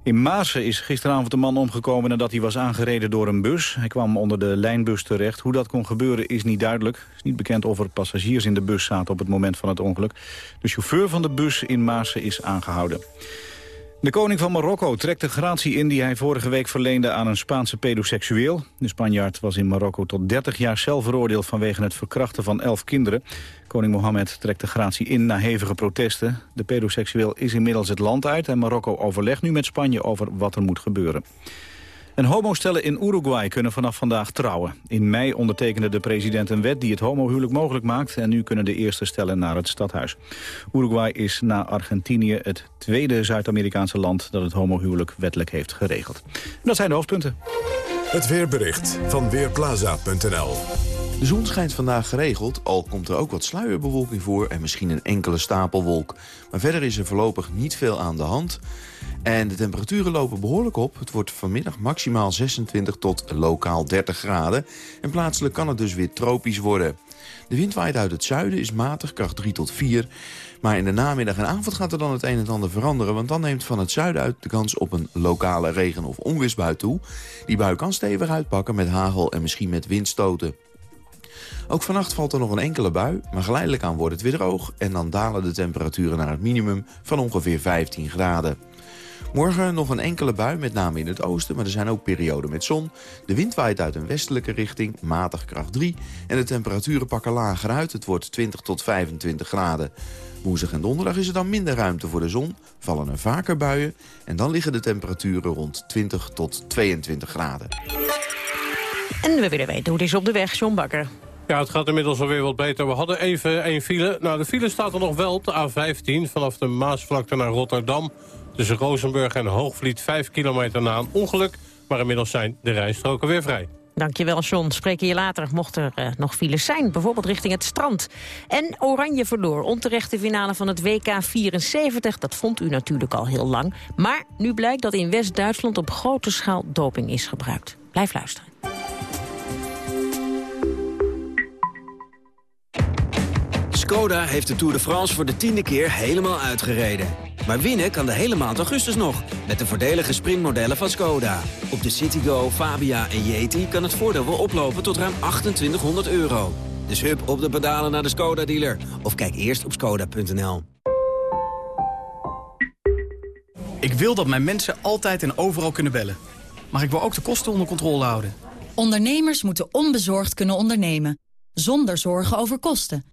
In Maasen is gisteravond een man omgekomen nadat hij was aangereden door een bus. Hij kwam onder de lijnbus terecht. Hoe dat kon gebeuren is niet duidelijk. Het is niet bekend of er passagiers in de bus zaten op het moment van het ongeluk. De chauffeur van de bus in Maasen is aangehouden. De koning van Marokko trekt de gratie in die hij vorige week verleende aan een Spaanse pedoseksueel. De Spanjaard was in Marokko tot 30 jaar cel veroordeeld vanwege het verkrachten van 11 kinderen. Koning Mohammed trekt de gratie in na hevige protesten. De pedoseksueel is inmiddels het land uit en Marokko overlegt nu met Spanje over wat er moet gebeuren. En homostellen in Uruguay kunnen vanaf vandaag trouwen. In mei ondertekende de president een wet die het homohuwelijk mogelijk maakt... en nu kunnen de eerste stellen naar het stadhuis. Uruguay is na Argentinië het tweede Zuid-Amerikaanse land... dat het homohuwelijk wettelijk heeft geregeld. dat zijn de hoofdpunten. Het weerbericht van Weerplaza.nl de zon schijnt vandaag geregeld, al komt er ook wat sluierbewolking voor... en misschien een enkele stapelwolk. Maar verder is er voorlopig niet veel aan de hand. En de temperaturen lopen behoorlijk op. Het wordt vanmiddag maximaal 26 tot lokaal 30 graden. En plaatselijk kan het dus weer tropisch worden. De wind waait uit het zuiden, is matig, kracht 3 tot 4. Maar in de namiddag en avond gaat er dan het een en ander veranderen... want dan neemt van het zuiden uit de kans op een lokale regen- of onweersbui toe. Die bui kan stevig uitpakken met hagel en misschien met windstoten. Ook vannacht valt er nog een enkele bui, maar geleidelijk aan wordt het weer droog... en dan dalen de temperaturen naar het minimum van ongeveer 15 graden. Morgen nog een enkele bui, met name in het oosten, maar er zijn ook perioden met zon. De wind waait uit een westelijke richting, matig kracht 3. En de temperaturen pakken lager uit, het wordt 20 tot 25 graden. Woensdag en donderdag is er dan minder ruimte voor de zon, vallen er vaker buien... en dan liggen de temperaturen rond 20 tot 22 graden. En we willen weten hoe het is op de weg, John Bakker. Ja, het gaat inmiddels alweer wat beter. We hadden even één file. Nou, de file staat er nog wel op de A15 vanaf de Maasvlakte naar Rotterdam. Tussen Rozenburg en Hoogvliet 5 kilometer na een ongeluk. Maar inmiddels zijn de rijstroken weer vrij. Dankjewel, John. Spreken je later, mocht er uh, nog files zijn. Bijvoorbeeld richting het strand. En Oranje verloor. Onterechte finale van het WK 74. Dat vond u natuurlijk al heel lang. Maar nu blijkt dat in West-Duitsland op grote schaal doping is gebruikt. Blijf luisteren. Skoda heeft de Tour de France voor de tiende keer helemaal uitgereden. Maar winnen kan de hele maand augustus nog, met de voordelige sprintmodellen van Skoda. Op de Citigo, Fabia en Yeti kan het voordeel wel oplopen tot ruim 2800 euro. Dus hup op de pedalen naar de Skoda-dealer. Of kijk eerst op skoda.nl. Ik wil dat mijn mensen altijd en overal kunnen bellen. Maar ik wil ook de kosten onder controle houden. Ondernemers moeten onbezorgd kunnen ondernemen. Zonder zorgen over kosten.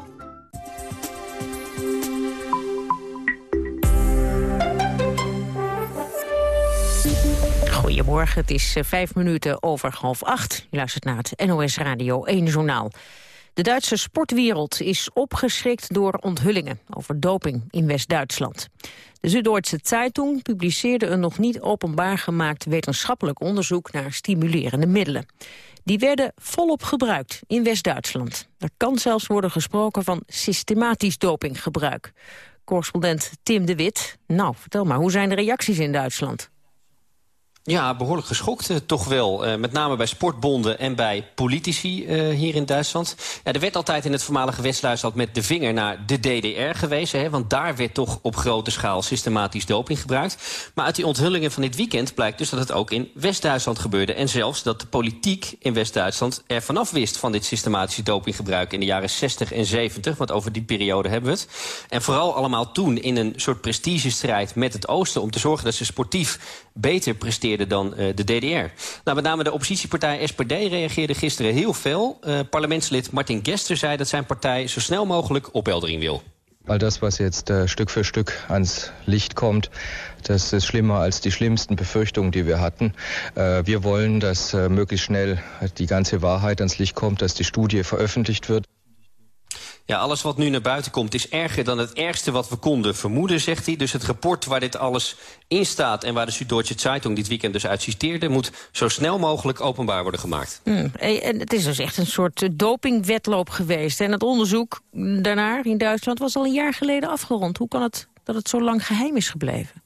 Goedemorgen, het is eh, vijf minuten over half acht. Je luistert naar het NOS Radio 1 Journaal. De Duitse sportwereld is opgeschrikt door onthullingen over doping in West-Duitsland. De Zuid-Duitse Zeitung publiceerde een nog niet openbaar gemaakt wetenschappelijk onderzoek naar stimulerende middelen. Die werden volop gebruikt in West-Duitsland. Er kan zelfs worden gesproken van systematisch dopinggebruik. Correspondent Tim de Wit. Nou, vertel maar, hoe zijn de reacties in Duitsland? Ja, behoorlijk geschokt uh, toch wel. Uh, met name bij sportbonden en bij politici uh, hier in Duitsland. Ja, er werd altijd in het voormalige West-Duitsland met de vinger naar de DDR gewezen. Hè, want daar werd toch op grote schaal systematisch doping gebruikt. Maar uit die onthullingen van dit weekend blijkt dus dat het ook in West-Duitsland gebeurde. En zelfs dat de politiek in West-Duitsland er vanaf wist van dit systematische dopinggebruik in de jaren 60 en 70. Want over die periode hebben we het. En vooral allemaal toen in een soort prestigestrijd met het Oosten om te zorgen dat ze sportief beter presteerden dan uh, de DDR. Nou, met name de oppositiepartij SPD reageerde gisteren heel fel. Uh, parlementslid Martin Gester zei dat zijn partij zo snel mogelijk opheldering wil. All das, was jetzt äh, Stück für Stück ans Licht kommt, das ist schlimmer als die schlimmsten Befürchtungen, die wir hatten. Äh, wir wollen, dass äh, möglichst schnell die ganze Wahrheit ans Licht kommt, dass die Studie veröffentlicht wird. Ja, alles wat nu naar buiten komt is erger dan het ergste wat we konden vermoeden, zegt hij. Dus het rapport waar dit alles in staat en waar de Süddeutsche Zeitung dit weekend dus uit citeerde... moet zo snel mogelijk openbaar worden gemaakt. Mm, en het is dus echt een soort dopingwetloop geweest. En het onderzoek daarnaar in Duitsland was al een jaar geleden afgerond. Hoe kan het dat het zo lang geheim is gebleven?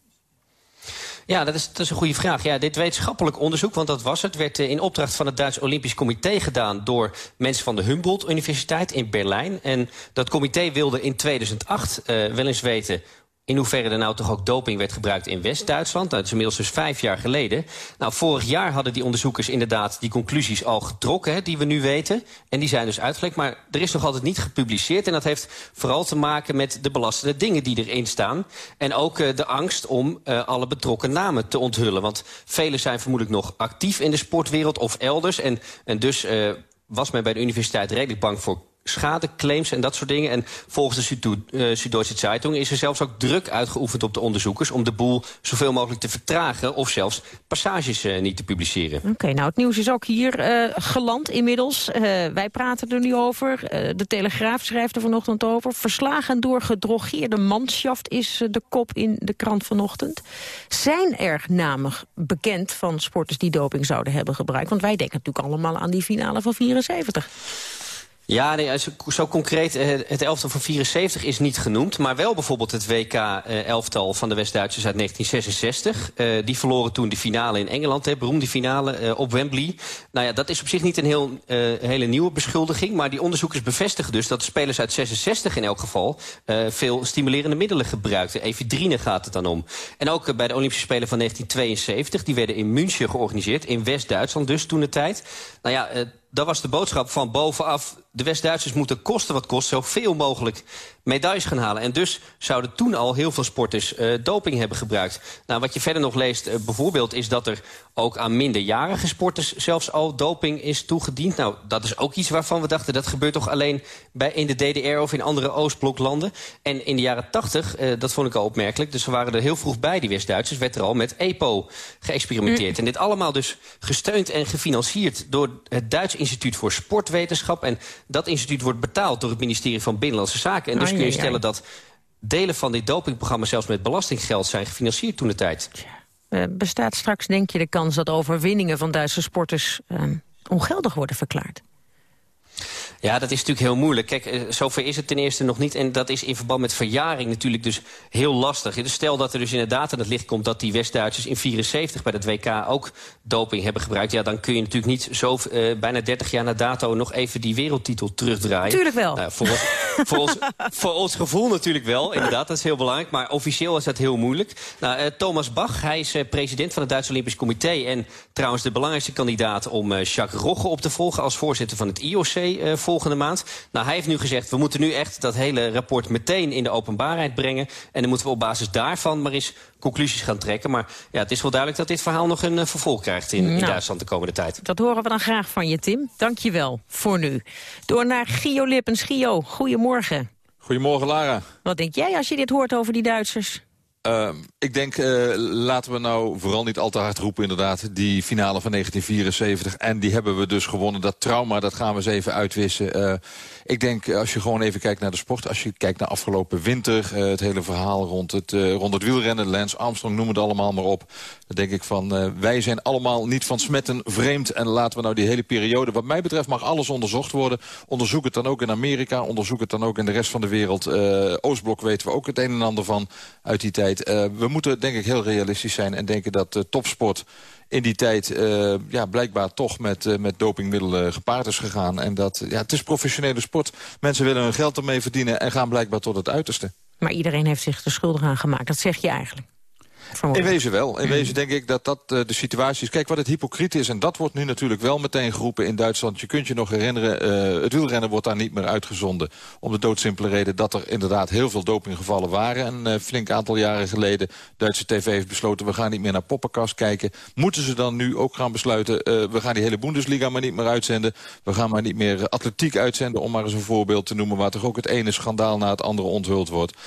Ja, dat is, dat is een goede vraag. Ja, dit wetenschappelijk onderzoek, want dat was het... werd in opdracht van het Duits Olympisch Comité gedaan... door mensen van de Humboldt Universiteit in Berlijn. En dat comité wilde in 2008 uh, wel eens weten in hoeverre er nou toch ook doping werd gebruikt in West-Duitsland. Dat is inmiddels dus vijf jaar geleden. Nou, vorig jaar hadden die onderzoekers inderdaad die conclusies al getrokken... Die we nu weten, en die zijn dus uitgelekt. Maar er is nog altijd niet gepubliceerd. En dat heeft vooral te maken met de belastende dingen die erin staan. En ook uh, de angst om uh, alle betrokken namen te onthullen. Want velen zijn vermoedelijk nog actief in de sportwereld of elders. En, en dus uh, was men bij de universiteit redelijk bang voor schadeclaims en dat soort dingen. En volgens de uh, Zeitung is er zelfs ook druk uitgeoefend op de onderzoekers... om de boel zoveel mogelijk te vertragen of zelfs passages uh, niet te publiceren. Oké, nou het nieuws is ook hier uh, geland inmiddels. wij praten er nu over. de Telegraaf schrijft er vanochtend over. Verslagen door gedrogeerde manschaft is de kop in de krant vanochtend. Zijn er namen bekend van sporters die doping zouden hebben gebruikt? Want wij denken natuurlijk allemaal aan die finale van 74. Ja, nee, zo, concreet, eh, het elftal van 74 is niet genoemd... maar wel bijvoorbeeld het WK-elftal van de West-Duitsers uit 1966. Uh, die verloren toen de finale in Engeland, hè, beroemde finale op Wembley. Nou ja, dat is op zich niet een heel, hele nieuwe beschuldiging... maar die onderzoekers bevestigen dus dat de spelers uit 66 in elk geval... veel stimulerende middelen gebruikten. Ephedrine gaat het dan om. En ook bij de Olympische Spelen van 1972, die werden in München georganiseerd... in West-Duitsland dus toen de tijd. Nou ja dat was de boodschap van bovenaf. De West-Duitsers moeten kosten wat kost zoveel mogelijk medailles gaan halen. En dus zouden toen al heel veel sporters uh, doping hebben gebruikt. Nou, wat je verder nog leest uh, bijvoorbeeld is dat er ook aan minderjarige sporters zelfs al doping is toegediend. Nou, dat is ook iets waarvan we dachten dat gebeurt toch alleen bij, in de DDR of in andere Oostbloklanden. En in de jaren tachtig, uh, dat vond ik al opmerkelijk, dus we waren er heel vroeg bij, die West-Duitsers, werd er al met EPO geëxperimenteerd. Mm. En dit allemaal dus gesteund en gefinancierd door het Duits Instituut voor Sportwetenschap. En dat instituut wordt betaald door het ministerie van Binnenlandse Zaken. En dus kun je stellen dat delen van dit dopingprogramma... zelfs met belastinggeld zijn gefinancierd toen de tijd. Uh, bestaat straks, denk je, de kans dat overwinningen van Duitse sporters... Uh, ongeldig worden verklaard? Ja, dat is natuurlijk heel moeilijk. Kijk, eh, zover is het ten eerste nog niet. En dat is in verband met verjaring natuurlijk dus heel lastig. Dus stel dat er dus inderdaad aan het licht komt... dat die West-Duitsers in 74 bij het WK ook doping hebben gebruikt... ja, dan kun je natuurlijk niet zo uh, bijna 30 jaar na dato... nog even die wereldtitel terugdraaien. Tuurlijk wel. Nou, voor, ons, voor, ons, *laughs* voor, ons, gevoel natuurlijk wel, inderdaad. Dat is heel belangrijk. Maar officieel is dat heel moeilijk. Nou, uh, Thomas Bach, hij is president van het Duits Olympisch Comité... en trouwens de belangrijkste kandidaat om Jacques Rogge op te volgen... als voorzitter van het IOC volgende maand. Nou, hij heeft nu gezegd, we moeten nu echt dat hele rapport meteen in de openbaarheid brengen. En dan moeten we op basis daarvan maar eens conclusies gaan trekken. Maar ja, het is wel duidelijk dat dit verhaal nog een uh, vervolg krijgt in, nou, in, Duitsland de komende tijd. Dat horen we dan graag van je, Tim. Dank je wel voor nu. Door naar Gio Lippens. Gio, goedemorgen. Goedemorgen, Lara. Wat denk jij als je dit hoort over die Duitsers? Uh, ik denk, uh, laten we nou vooral niet al te hard roepen inderdaad. Die finale van 1974. En die hebben we dus gewonnen. Dat trauma, dat gaan we eens even uitwissen. Uh, ik denk, als je gewoon even kijkt naar de sport. Als je kijkt naar afgelopen winter. het hele verhaal rond het, rond het wielrennen. Lance Armstrong, noem het allemaal maar op. Dan denk ik van, wij zijn allemaal niet van smetten vreemd. En laten we nou die hele periode. Wat mij betreft mag alles onderzocht worden. Onderzoek het dan ook in Amerika. Onderzoek het dan ook in de rest van de wereld. Oostblok weten we ook het een en ander van uit die tijd. Tijd. we moeten denk ik heel realistisch zijn en denken dat topsport in die tijd ja, blijkbaar toch met, met dopingmiddelen gepaard is gegaan. En dat, ja, het is professionele sport. Mensen willen hun geld ermee verdienen en gaan blijkbaar tot het uiterste. Maar iedereen heeft zich er schuldig aan gemaakt, dat zeg je eigenlijk. In wezen wel. In wezen denk ik dat dat uh, de situatie is. Kijk, wat het hypocriet is, en dat wordt nu natuurlijk wel meteen geroepen in Duitsland. Je kunt je nog herinneren, uh, het wielrennen wordt daar niet meer uitgezonden. Om de doodsimpele reden dat er inderdaad heel veel dopinggevallen waren. Een uh, flink aantal jaren geleden. Duitse tv heeft besloten, we gaan niet meer naar poppenkast kijken. Moeten ze dan nu ook gaan besluiten, we gaan die hele Bundesliga maar niet meer uitzenden. We gaan maar niet meer atletiek uitzenden, om maar eens een voorbeeld te noemen. Waar toch ook het ene schandaal na het andere onthuld wordt.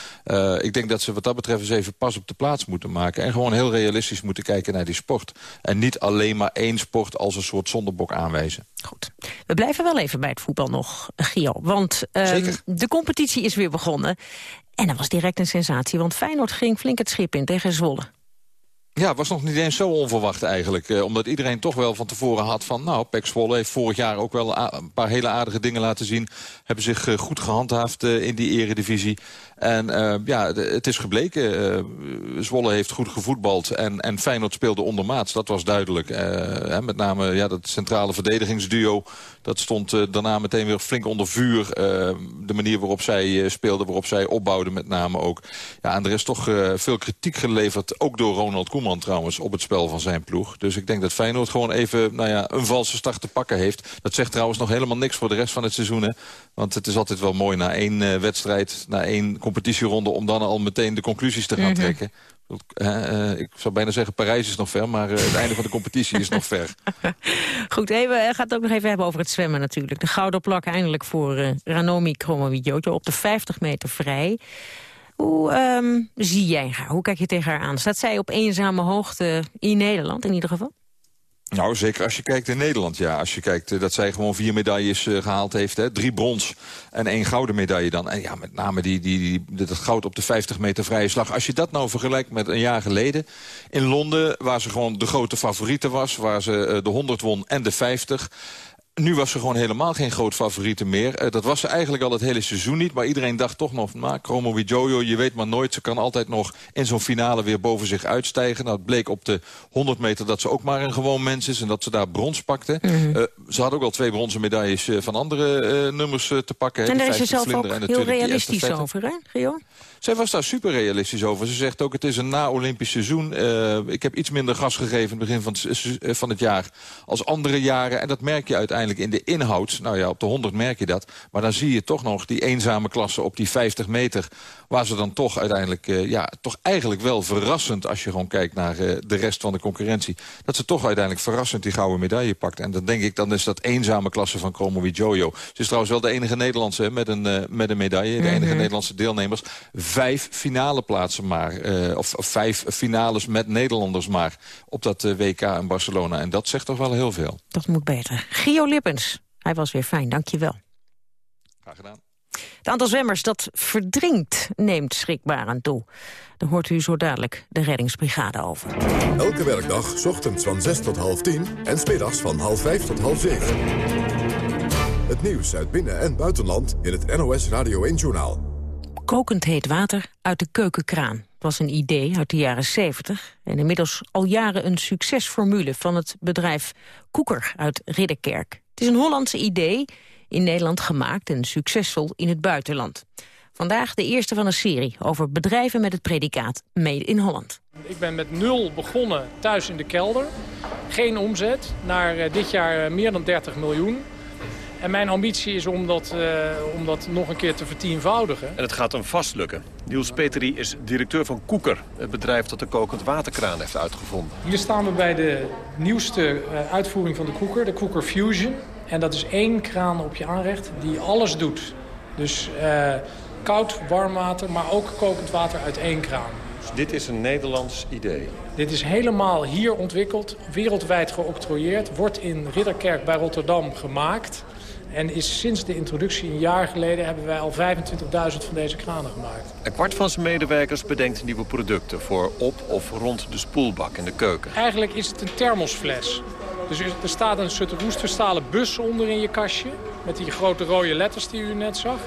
ik denk dat ze wat dat betreft eens even pas op de plaats moeten maken. En gewoon heel realistisch moeten kijken naar die sport. En niet alleen maar één sport als een soort zondebok aanwijzen. Goed. We blijven wel even bij het voetbal nog, Gio. Want um, de competitie is weer begonnen. En dat was direct een sensatie, want Feyenoord ging flink het schip in tegen Zwolle. Ja, het was nog niet eens zo onverwacht eigenlijk. Eh, omdat iedereen toch wel van tevoren had van... nou, Pek Zwolle heeft vorig jaar ook wel een paar hele aardige dingen laten zien. Hebben zich uh, goed gehandhaafd uh, in die eredivisie. En uh, ja, het is gebleken. Uh, Zwolle heeft goed gevoetbald en, en Feyenoord speelde ondermaats. Dat was duidelijk. Hè, met name ja, dat centrale verdedigingsduo. Dat stond daarna meteen weer flink onder vuur. de manier waarop zij speelden, waarop zij opbouwden met name ook. Ja, en er is toch veel kritiek geleverd. Ook door Ronald Koeman trouwens op het spel van zijn ploeg. Dus ik denk dat Feyenoord gewoon even nou ja, een valse start te pakken heeft. Dat zegt trouwens nog helemaal niks voor de rest van het seizoen. Hè? Want het is altijd wel mooi na één wedstrijd, na één competitieronde... om dan al meteen de conclusies te gaan mm -hmm. trekken. Uh, ik zou bijna zeggen, Parijs is nog ver, maar uh, het einde van de competitie is nog ver. *laughs* Goed, hey, we gaan het ook nog even hebben over het zwemmen natuurlijk. De gouden plak eindelijk voor uh, Ranomi Kromowidjojo op de 50 meter vrij. Hoe um, zie jij haar? Hoe kijk je tegen haar aan? Staat zij op eenzame hoogte in Nederland in ieder geval? Nou, zeker als je kijkt in Nederland, ja. Als je kijkt dat zij gewoon vier medailles uh, gehaald heeft. Hè. Drie brons en één gouden medaille dan. En ja, met name die, die, die, dat goud op de 50 meter vrije slag. Als je dat nou vergelijkt met een jaar geleden in Londen... waar ze gewoon de grote favoriete was, waar ze uh, de 100 won en de 50... Nu was ze gewoon helemaal geen groot favoriete meer. Uh, dat was ze eigenlijk al het hele seizoen niet. Maar iedereen dacht toch nog, nou, Chromo Jojo, je weet maar nooit. Ze kan altijd nog in zo'n finale weer boven zich uitstijgen. Nou, het bleek op de 100 meter dat ze ook maar een gewoon mens is. En dat ze daar brons pakte. Mm -hmm. uh, ze had ook al twee bronzen medailles uh, van andere nummers te pakken. En daar is ze zelf ook heel realistisch over, hè, Gio? Zij was daar super realistisch over. Ze zegt ook, het is een na-Olympisch seizoen. Uh, ik heb iets minder gas gegeven in het begin van het, van het jaar als andere jaren. En dat merk je uiteindelijk in de inhoud. Nou ja, op de 100 merk je dat. Maar dan zie je toch nog die eenzame klasse op die 50 meter... waar ze dan toch uiteindelijk, uh, ja, toch eigenlijk wel verrassend... als je gewoon kijkt naar uh, de rest van de concurrentie... dat ze toch uiteindelijk verrassend die gouden medaille pakt. En dan denk ik, dan is dat eenzame klasse van Chromo Jojo. Ze is trouwens wel de enige Nederlandse met een, met een medaille. De enige mm -hmm. Nederlandse deelnemers vijf finale plaatsen maar. Uh, of, of, vijf finales met Nederlanders maar. Op dat uh, WK in Barcelona. En dat zegt toch wel heel veel. Dat moet beter. Gio Lippens, hij was weer fijn, dank je wel. Graag gedaan. Het aantal zwemmers dat verdrinkt neemt schrikbarend toe. Daar hoort u zo dadelijk de reddingsbrigade over. Elke werkdag, ochtends van 6 tot half 10 en smiddags van half 5 tot half 7. Het nieuws uit binnen- en buitenland in het NOS Radio 1-journaal kokend heet water uit de keukenkraan. Het was een idee uit de jaren 70 en inmiddels al jaren een succesformule van het bedrijf Koeker uit Ridderkerk. Het is een Hollandse idee, in Nederland gemaakt en succesvol in het buitenland. Vandaag de eerste van een serie over bedrijven met het predicaat Made in Holland. Ik ben met nul begonnen thuis in de kelder. Geen omzet, naar dit jaar meer dan 30 miljoen. En mijn ambitie is om dat, uh, om dat nog een keer te vertienvoudigen. En het gaat hem vast lukken. Niels Peteri is directeur van Koeker, het bedrijf dat de kokend waterkraan heeft uitgevonden. Hier staan we bij de nieuwste uh, uitvoering van de Koeker, de Koeker Fusion. En dat is één kraan op je aanrecht die alles doet. Dus uh, koud, warm water, maar ook kokend water uit één kraan. Dus dit is een Nederlands idee? Dit is helemaal hier ontwikkeld, wereldwijd geoctrooieerd. Wordt in Ridderkerk bij Rotterdam gemaakt. En is sinds de introductie een jaar geleden hebben wij al 25.000 van deze kranen gemaakt. Een kwart van zijn medewerkers bedenkt nieuwe producten voor op of rond de spoelbak in de keuken. Eigenlijk is het een thermosfles. Dus er staat een soort roesterstalen bus onder in je kastje. Met die grote rode letters die u net zag.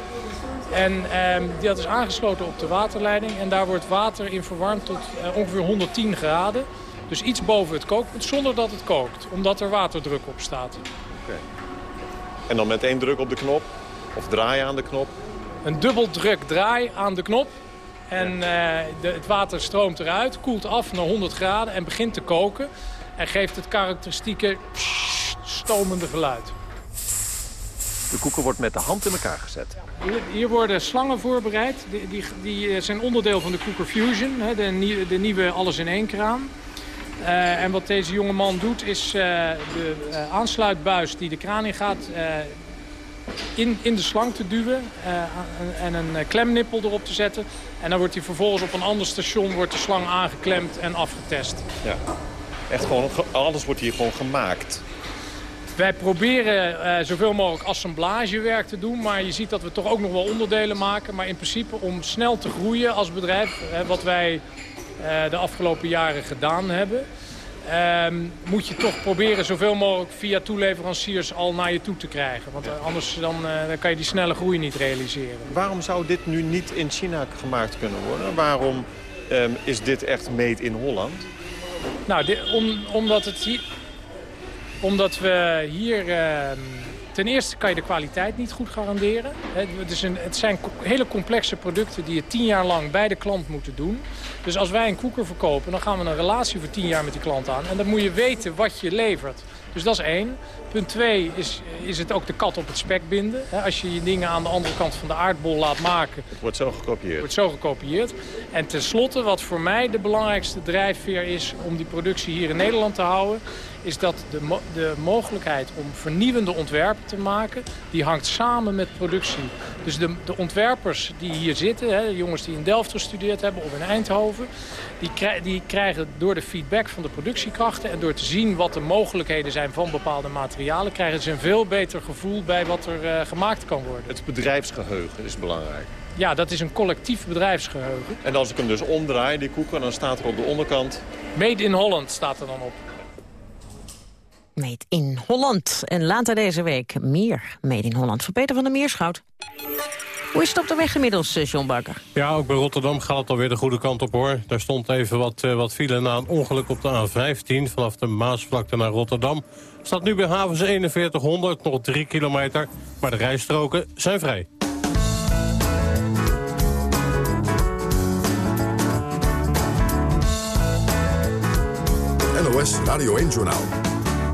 En ehm, dat is aangesloten op de waterleiding. En daar wordt water in verwarmd tot eh, ongeveer 110 graden. Dus iets boven het kookpunt, zonder dat het kookt. Omdat er waterdruk op staat. Oké. En dan met één druk op de knop? Of draaien aan de knop? Een dubbel druk draai aan de knop. En eh, de, het water stroomt eruit, koelt af naar 100 graden en begint te koken. En geeft het karakteristieke stomende geluid. De koeken wordt met de hand in elkaar gezet. Hier, hier worden slangen voorbereid. Die, die, die, eh, zijn onderdeel van de Cooker Fusion, hè, de, nieuwe, de nieuwe alles-in-één kraan. Uh, en wat deze jonge man doet is uh, de uh, aansluitbuis die de kraan in gaat in, in de slang te duwen en een klemnippel erop te zetten. En dan wordt hij vervolgens op een ander station wordt de slang aangeklemd en afgetest. Ja, echt gewoon, alles wordt hier gewoon gemaakt. Wij proberen zoveel mogelijk assemblagewerk te doen. Maar je ziet dat we toch ook nog wel onderdelen maken. Maar in principe om snel te groeien als bedrijf, wat wij de afgelopen jaren gedaan hebben... ehm, moet je toch proberen zoveel mogelijk via toeleveranciers al naar je toe te krijgen. Want anders dan, dan kan je die snelle groei niet realiseren. Waarom zou dit nu niet in China gemaakt kunnen worden? Waarom um, is dit echt made in Holland? Nou, dit, om, omdat het hier omdat we hier... Uh, ten eerste kan je de kwaliteit niet goed garanderen. Het, zijn hele complexe producten die je tien jaar lang bij de klant moeten doen. Dus als wij een koeker verkopen, dan gaan we een relatie voor tien jaar met die klant aan. En dan moet je weten wat je levert. Dus dat is één. Punt twee is, is het ook de kat op het spek binden. Als je je dingen aan de andere kant van de aardbol laat maken. Het wordt zo gekopieerd. wordt zo gekopieerd. En tenslotte, wat voor mij de belangrijkste drijfveer is om die productie hier in Nederland te houden is dat de, mo de mogelijkheid om vernieuwende ontwerpen te maken... die hangt samen met productie. Dus de, de ontwerpers die hier zitten, hè, de jongens die in Delft gestudeerd hebben of in Eindhoven... Die, die krijgen door de feedback van de productiekrachten... en door te zien wat de mogelijkheden zijn van bepaalde materialen... krijgen ze een veel beter gevoel bij wat er uh, gemaakt kan worden. Het bedrijfsgeheugen is belangrijk. Ja, dat is een collectief bedrijfsgeheugen. En als ik hem dus omdraai, die koeken, dan staat er op de onderkant... Made in Holland staat er dan op. Made in Holland. En later deze week meer Made in Holland. Voor Peter van der Meerschout. Hoe is het op de weg inmiddels, eh, John Bakker? Ja, ook bij Rotterdam gaat het alweer de goede kant op, hoor. Daar stond even wat, uh, wat file na een ongeluk op de A15... vanaf de Maasvlakte naar Rotterdam. Staat nu bij havens 4100, nog 3 kilometer. Maar de rijstroken zijn vrij. NOS Radio 1-journaal.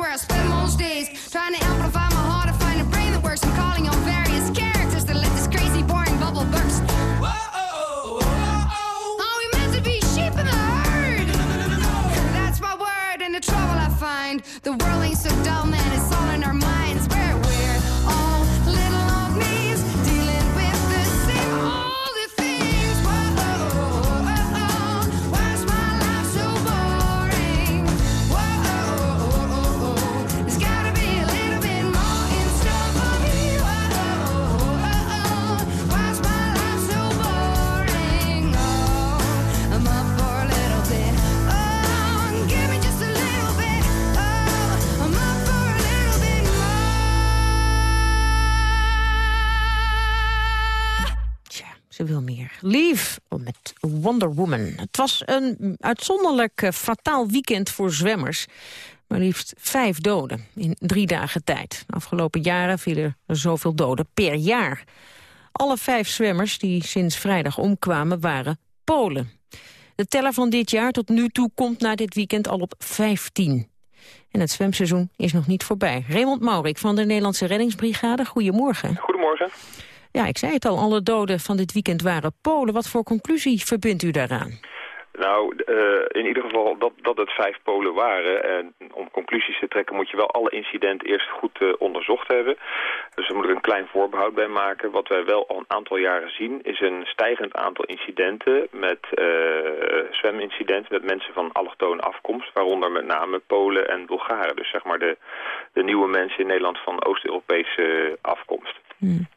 where I spend most days trying to help Wonder Woman. Het was een uitzonderlijk eh, fataal weekend voor zwemmers. Maar liefst vijf doden in drie dagen tijd. De afgelopen jaren vielen er zoveel doden per jaar. Alle vijf zwemmers die sinds vrijdag omkwamen waren Polen. De teller van dit jaar tot nu toe komt na dit weekend al op 15. En het zwemseizoen is nog niet voorbij. Raymond Maurik van de Nederlandse Reddingsbrigade, goedemorgen. Goedemorgen. Ja, ik zei het al, alle doden van dit weekend waren Polen. Wat voor conclusie verbindt u daaraan? Nou, uh, in ieder geval dat, dat het vijf Polen waren. En om conclusies te trekken moet je wel alle incidenten eerst goed uh, onderzocht hebben. Dus daar moet ik een klein voorbehoud bij maken. Wat wij wel al een aantal jaren zien is een stijgend aantal incidenten met uh, zwemincidenten met mensen van allochtone afkomst. Waaronder met name Polen en Bulgaren. Dus zeg maar de, de nieuwe mensen in Nederland van Oost-Europese afkomst. Hmm.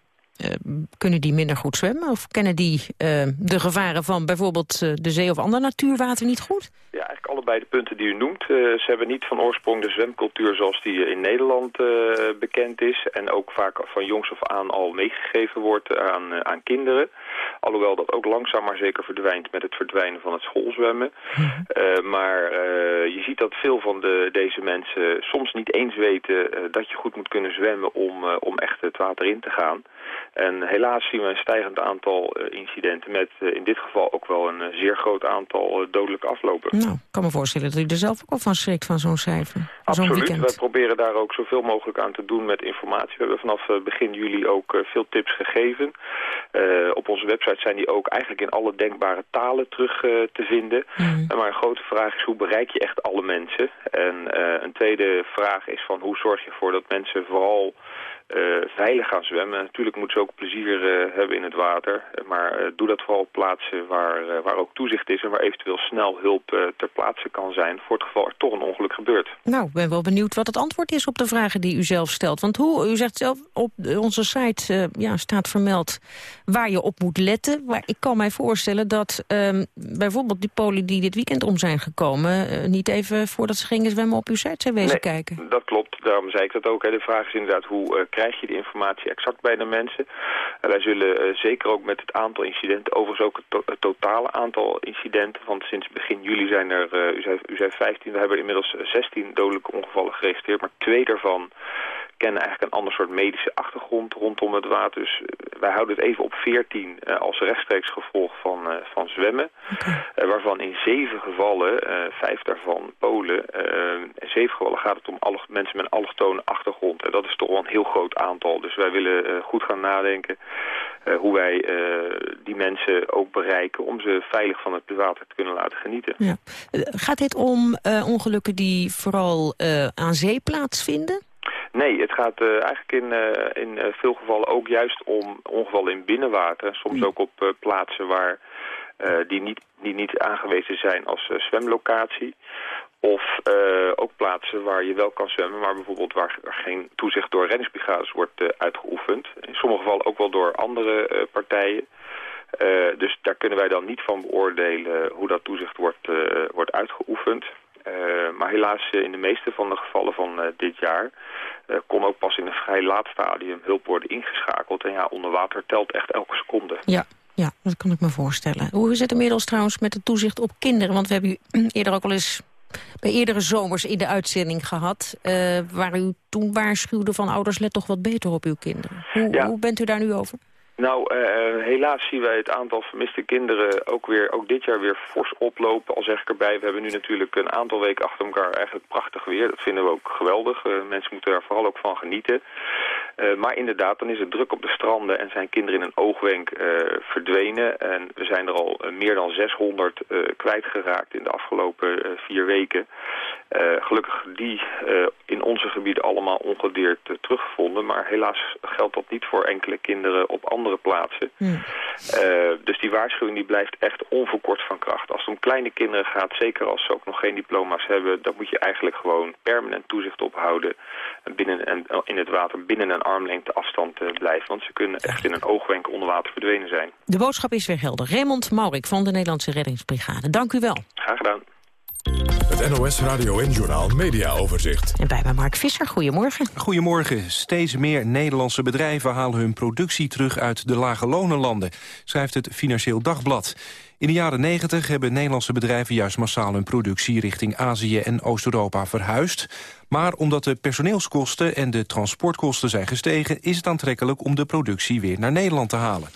Uh, kunnen die minder goed zwemmen? Of kennen die uh, de gevaren van bijvoorbeeld uh, de zee of ander natuurwater niet goed? Ja, eigenlijk allebei de punten die u noemt. ze hebben niet van oorsprong de zwemcultuur zoals die in Nederland bekend is. En ook vaak van jongs af aan al meegegeven wordt aan, aan kinderen. Alhoewel dat ook langzaam maar zeker verdwijnt met het verdwijnen van het schoolzwemmen. Mm. maar je ziet dat veel van de, deze mensen soms niet eens weten dat je goed moet kunnen zwemmen om, om echt het water in te gaan. En helaas zien we een stijgend aantal incidenten met in dit geval ook wel een zeer groot aantal dodelijke aflopen. Nou, ik kan me voorstellen dat u er zelf ook al van schrikt van zo'n cijfer. Absoluut, we proberen daar ook zoveel mogelijk aan te doen met informatie. We hebben vanaf begin juli ook veel tips gegeven. op onze website zijn die ook eigenlijk in alle denkbare talen terug te vinden. Mm. Maar een grote vraag is hoe bereik je echt alle mensen? En een tweede vraag is van hoe zorg je ervoor dat mensen vooral veilig gaan zwemmen. Natuurlijk moeten ze ook plezier uh, hebben in het water. Maar uh, doe dat vooral op plaatsen waar, waar ook toezicht is... en waar eventueel snel hulp ter plaatse kan zijn... voor het geval er toch een ongeluk gebeurt. Nou, ik ben wel benieuwd wat het antwoord is op de vragen die u zelf stelt. Want hoe, u zegt zelf, op onze site ja, staat vermeld waar je op moet letten. Maar ik kan mij voorstellen dat ehm, bijvoorbeeld die polen die dit weekend om zijn gekomen... niet even voordat ze gingen zwemmen op uw site zijn wezen nee, kijken. dat klopt. Daarom zei ik dat ook. Hè. De vraag is inderdaad hoe krijg je de informatie exact bij de mensen. En wij zullen uh, zeker ook met het aantal incidenten, overigens ook het, to het, totale aantal incidenten, want sinds begin juli zijn er, uh, u, zei, u zei 15, we hebben inmiddels 16 dodelijke ongevallen geregistreerd, maar twee daarvan kennen eigenlijk een ander soort medische achtergrond rondom het water. Dus uh, wij houden het even op 14 uh, als rechtstreeks gevolg van, uh, van zwemmen. Okay. waarvan in zeven gevallen, vijf daarvan Polen, in zeven gevallen gaat het om alle, mensen met een allochtone achtergrond. En dat is toch wel een heel groot aantal. Dus wij willen goed gaan nadenken hoe wij die mensen ook bereiken om ze veilig van het water te kunnen laten genieten. Ja. Gaat dit om ongelukken die vooral aan zee plaatsvinden? Nee, het gaat uh, eigenlijk in, uh, in uh, veel gevallen ook juist om ongevallen in binnenwater. Soms mm. ook op plaatsen waar die, niet, die niet aangewezen zijn als zwemlocatie. Of ook plaatsen waar je wel kan zwemmen, maar bijvoorbeeld waar er geen toezicht door reddingsbrigades wordt uitgeoefend. In sommige gevallen ook wel door andere partijen. Dus daar kunnen wij dan niet van beoordelen hoe dat toezicht wordt, wordt uitgeoefend. Uh, maar helaas in de meeste van de gevallen van dit jaar kon ook pas in een vrij laat stadium hulp worden ingeschakeld. En ja, onder water telt echt elke seconde. Ja. Ja, dat kan ik me voorstellen. Hoe is het inmiddels trouwens met het toezicht op kinderen? Want we hebben u *clears throat* eerder ook al eens bij eerdere zomers in de uitzending gehad... Uh, waar u toen waarschuwde van ouders let toch wat beter op uw kinderen. Hoe, ja. hoe bent u daar nu over? Nou, uh, helaas zien wij het aantal vermiste kinderen ook, weer, ook dit jaar weer fors oplopen. Al zeg ik erbij, we hebben nu natuurlijk een aantal weken achter elkaar eigenlijk prachtig weer. Dat vinden we ook geweldig. Uh, mensen moeten daar vooral ook van genieten. Uh, maar inderdaad, dan is het druk op de stranden en zijn kinderen in een oogwenk verdwenen. En we zijn er al meer dan 600 kwijtgeraakt in de afgelopen vier weken. gelukkig die in onze gebieden allemaal ongedeerd teruggevonden. Maar helaas geldt dat niet voor enkele kinderen op andere plaatsen. Uh, dus die waarschuwing die blijft echt onverkort van kracht. Als het om kleine kinderen gaat, zeker als ze ook nog geen diploma's hebben... dan moet je eigenlijk gewoon permanent toezicht ophouden... Binnen en, in het water binnen een armlengte afstand uh, blijven. Want ze kunnen echt in een oogwenk onder water verdwenen zijn. De boodschap is weer helder. Raymond Maurik van de Nederlandse Reddingsbrigade. Dank u wel. Graag gedaan. Het NOS Radio en Journaal Media Overzicht. En bij mij Mark Visser, goedemorgen. Goedemorgen. Steeds meer Nederlandse bedrijven halen hun productie terug uit de lage lonenlanden, schrijft het Financieel Dagblad. In de jaren 90 hebben Nederlandse bedrijven juist massaal hun productie richting Azië en Oost-Europa verhuisd. Maar omdat de personeelskosten en de transportkosten zijn gestegen, is het aantrekkelijk om de productie weer naar Nederland te halen.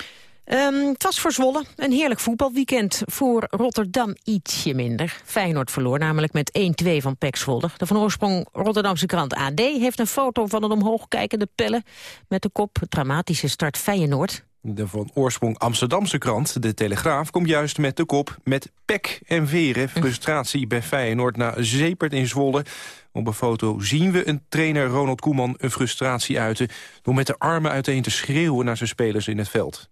Um, het was voor Zwolle een heerlijk voetbalweekend. Voor Rotterdam ietsje minder. Feyenoord verloor namelijk met 1-2 van PEC Zwolle. De van oorsprong Rotterdamse krant AD heeft een foto van een omhoog kijkende pelle... met de kop dramatische start Feyenoord. De van oorsprong Amsterdamse krant, De Telegraaf, komt juist met de kop... met pek en veren, frustratie bij Feyenoord na Zepert in Zwolle. Op een foto zien we een trainer Ronald Koeman een frustratie uiten... door met de armen uiteen te schreeuwen naar zijn spelers in het veld.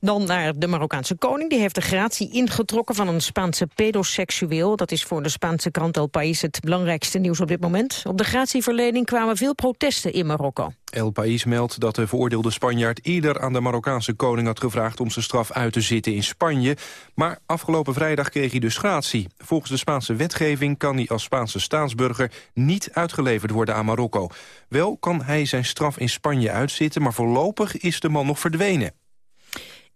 Dan naar de Marokkaanse koning. Die heeft de gratie ingetrokken van een Spaanse pedoseksueel. Dat is voor de Spaanse krant El País het belangrijkste nieuws op dit moment. Op de gratieverlening kwamen veel protesten in Marokko. El País meldt dat de veroordeelde Spanjaard eerder aan de Marokkaanse koning had gevraagd om zijn straf uit te zitten in Spanje. Maar afgelopen vrijdag kreeg hij dus gratie. Volgens de Spaanse wetgeving kan hij als Spaanse staatsburger niet uitgeleverd worden aan Marokko. Wel kan hij zijn straf in Spanje uitzitten, maar voorlopig is de man nog verdwenen.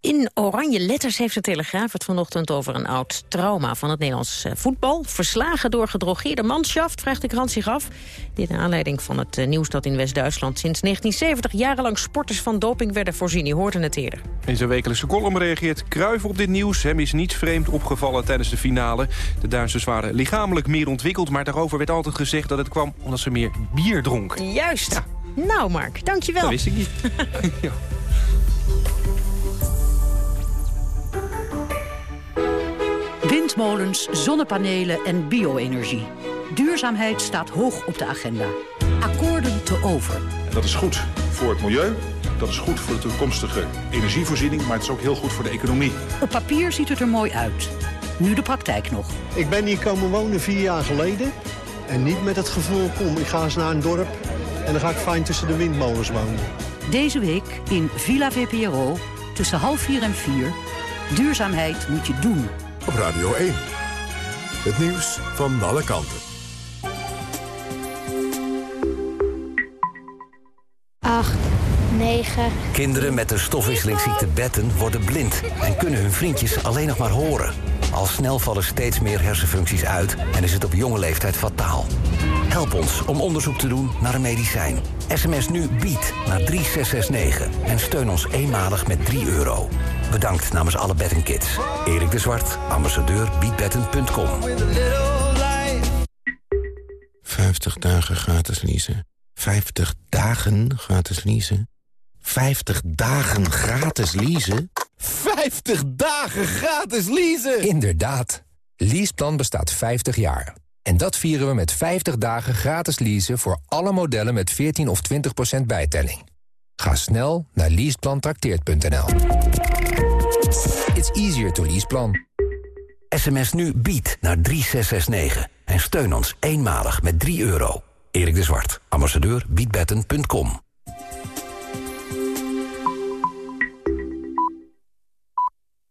In oranje letters heeft de Telegraaf het vanochtend over een oud trauma van het Nederlands eh, voetbal. Verslagen door gedrogeerde manschaft, vraagt de krant zich af. Dit naar aanleiding van het eh, nieuws dat in West-Duitsland sinds 1970 jarenlang sporters van doping werden voorzien. Je hoorde het eerder. In zijn wekelijkse column reageert Kruijf op dit nieuws. Hem is niet vreemd opgevallen tijdens de finale. De Duitsers waren lichamelijk meer ontwikkeld, maar daarover werd altijd gezegd dat het kwam omdat ze meer bier dronken. Juist. Nou Mark, dankjewel. Dat wist ik niet. *laughs* ja. Windmolens, zonnepanelen en bio-energie. Duurzaamheid staat hoog op de agenda. Akkoorden te over. En dat is goed voor het milieu, dat is goed voor de toekomstige energievoorziening... maar het is ook heel goed voor de economie. Op papier ziet het er mooi uit. Nu de praktijk nog. Ik ben hier komen wonen vier jaar geleden. En niet met het gevoel, kom, ik ga eens naar een dorp... en dan ga ik fijn tussen de windmolens wonen. Deze week in Villa VPRO tussen half vier en vier... Duurzaamheid moet je doen op Radio 1. Het nieuws van alle kanten. 8, 9... Kinderen met de stofwisselingsziekte Betten worden blind... en kunnen hun vriendjes alleen nog maar horen. Al snel vallen steeds meer hersenfuncties uit... en is het op jonge leeftijd fataal. Help ons om onderzoek te doen naar een medicijn. SMS nu BIED naar 3669 en steun ons eenmalig met 3 euro. Bedankt namens alle Kids. Erik de Zwart, ambassadeur biedbetten.com. 50 dagen gratis leasen. 50 dagen gratis leasen. 50 dagen gratis leasen. 50 dagen gratis leasen! Inderdaad. Leaseplan bestaat 50 jaar. En dat vieren we met 50 dagen gratis leasen voor alle modellen met 14 of 20% bijtelling. Ga snel naar leaseplantrakteert.nl. It's easier to leaseplan. SMS nu bied naar 3669 en steun ons eenmalig met 3 euro. Erik de Zwart, ambassadeur biedbetten.com.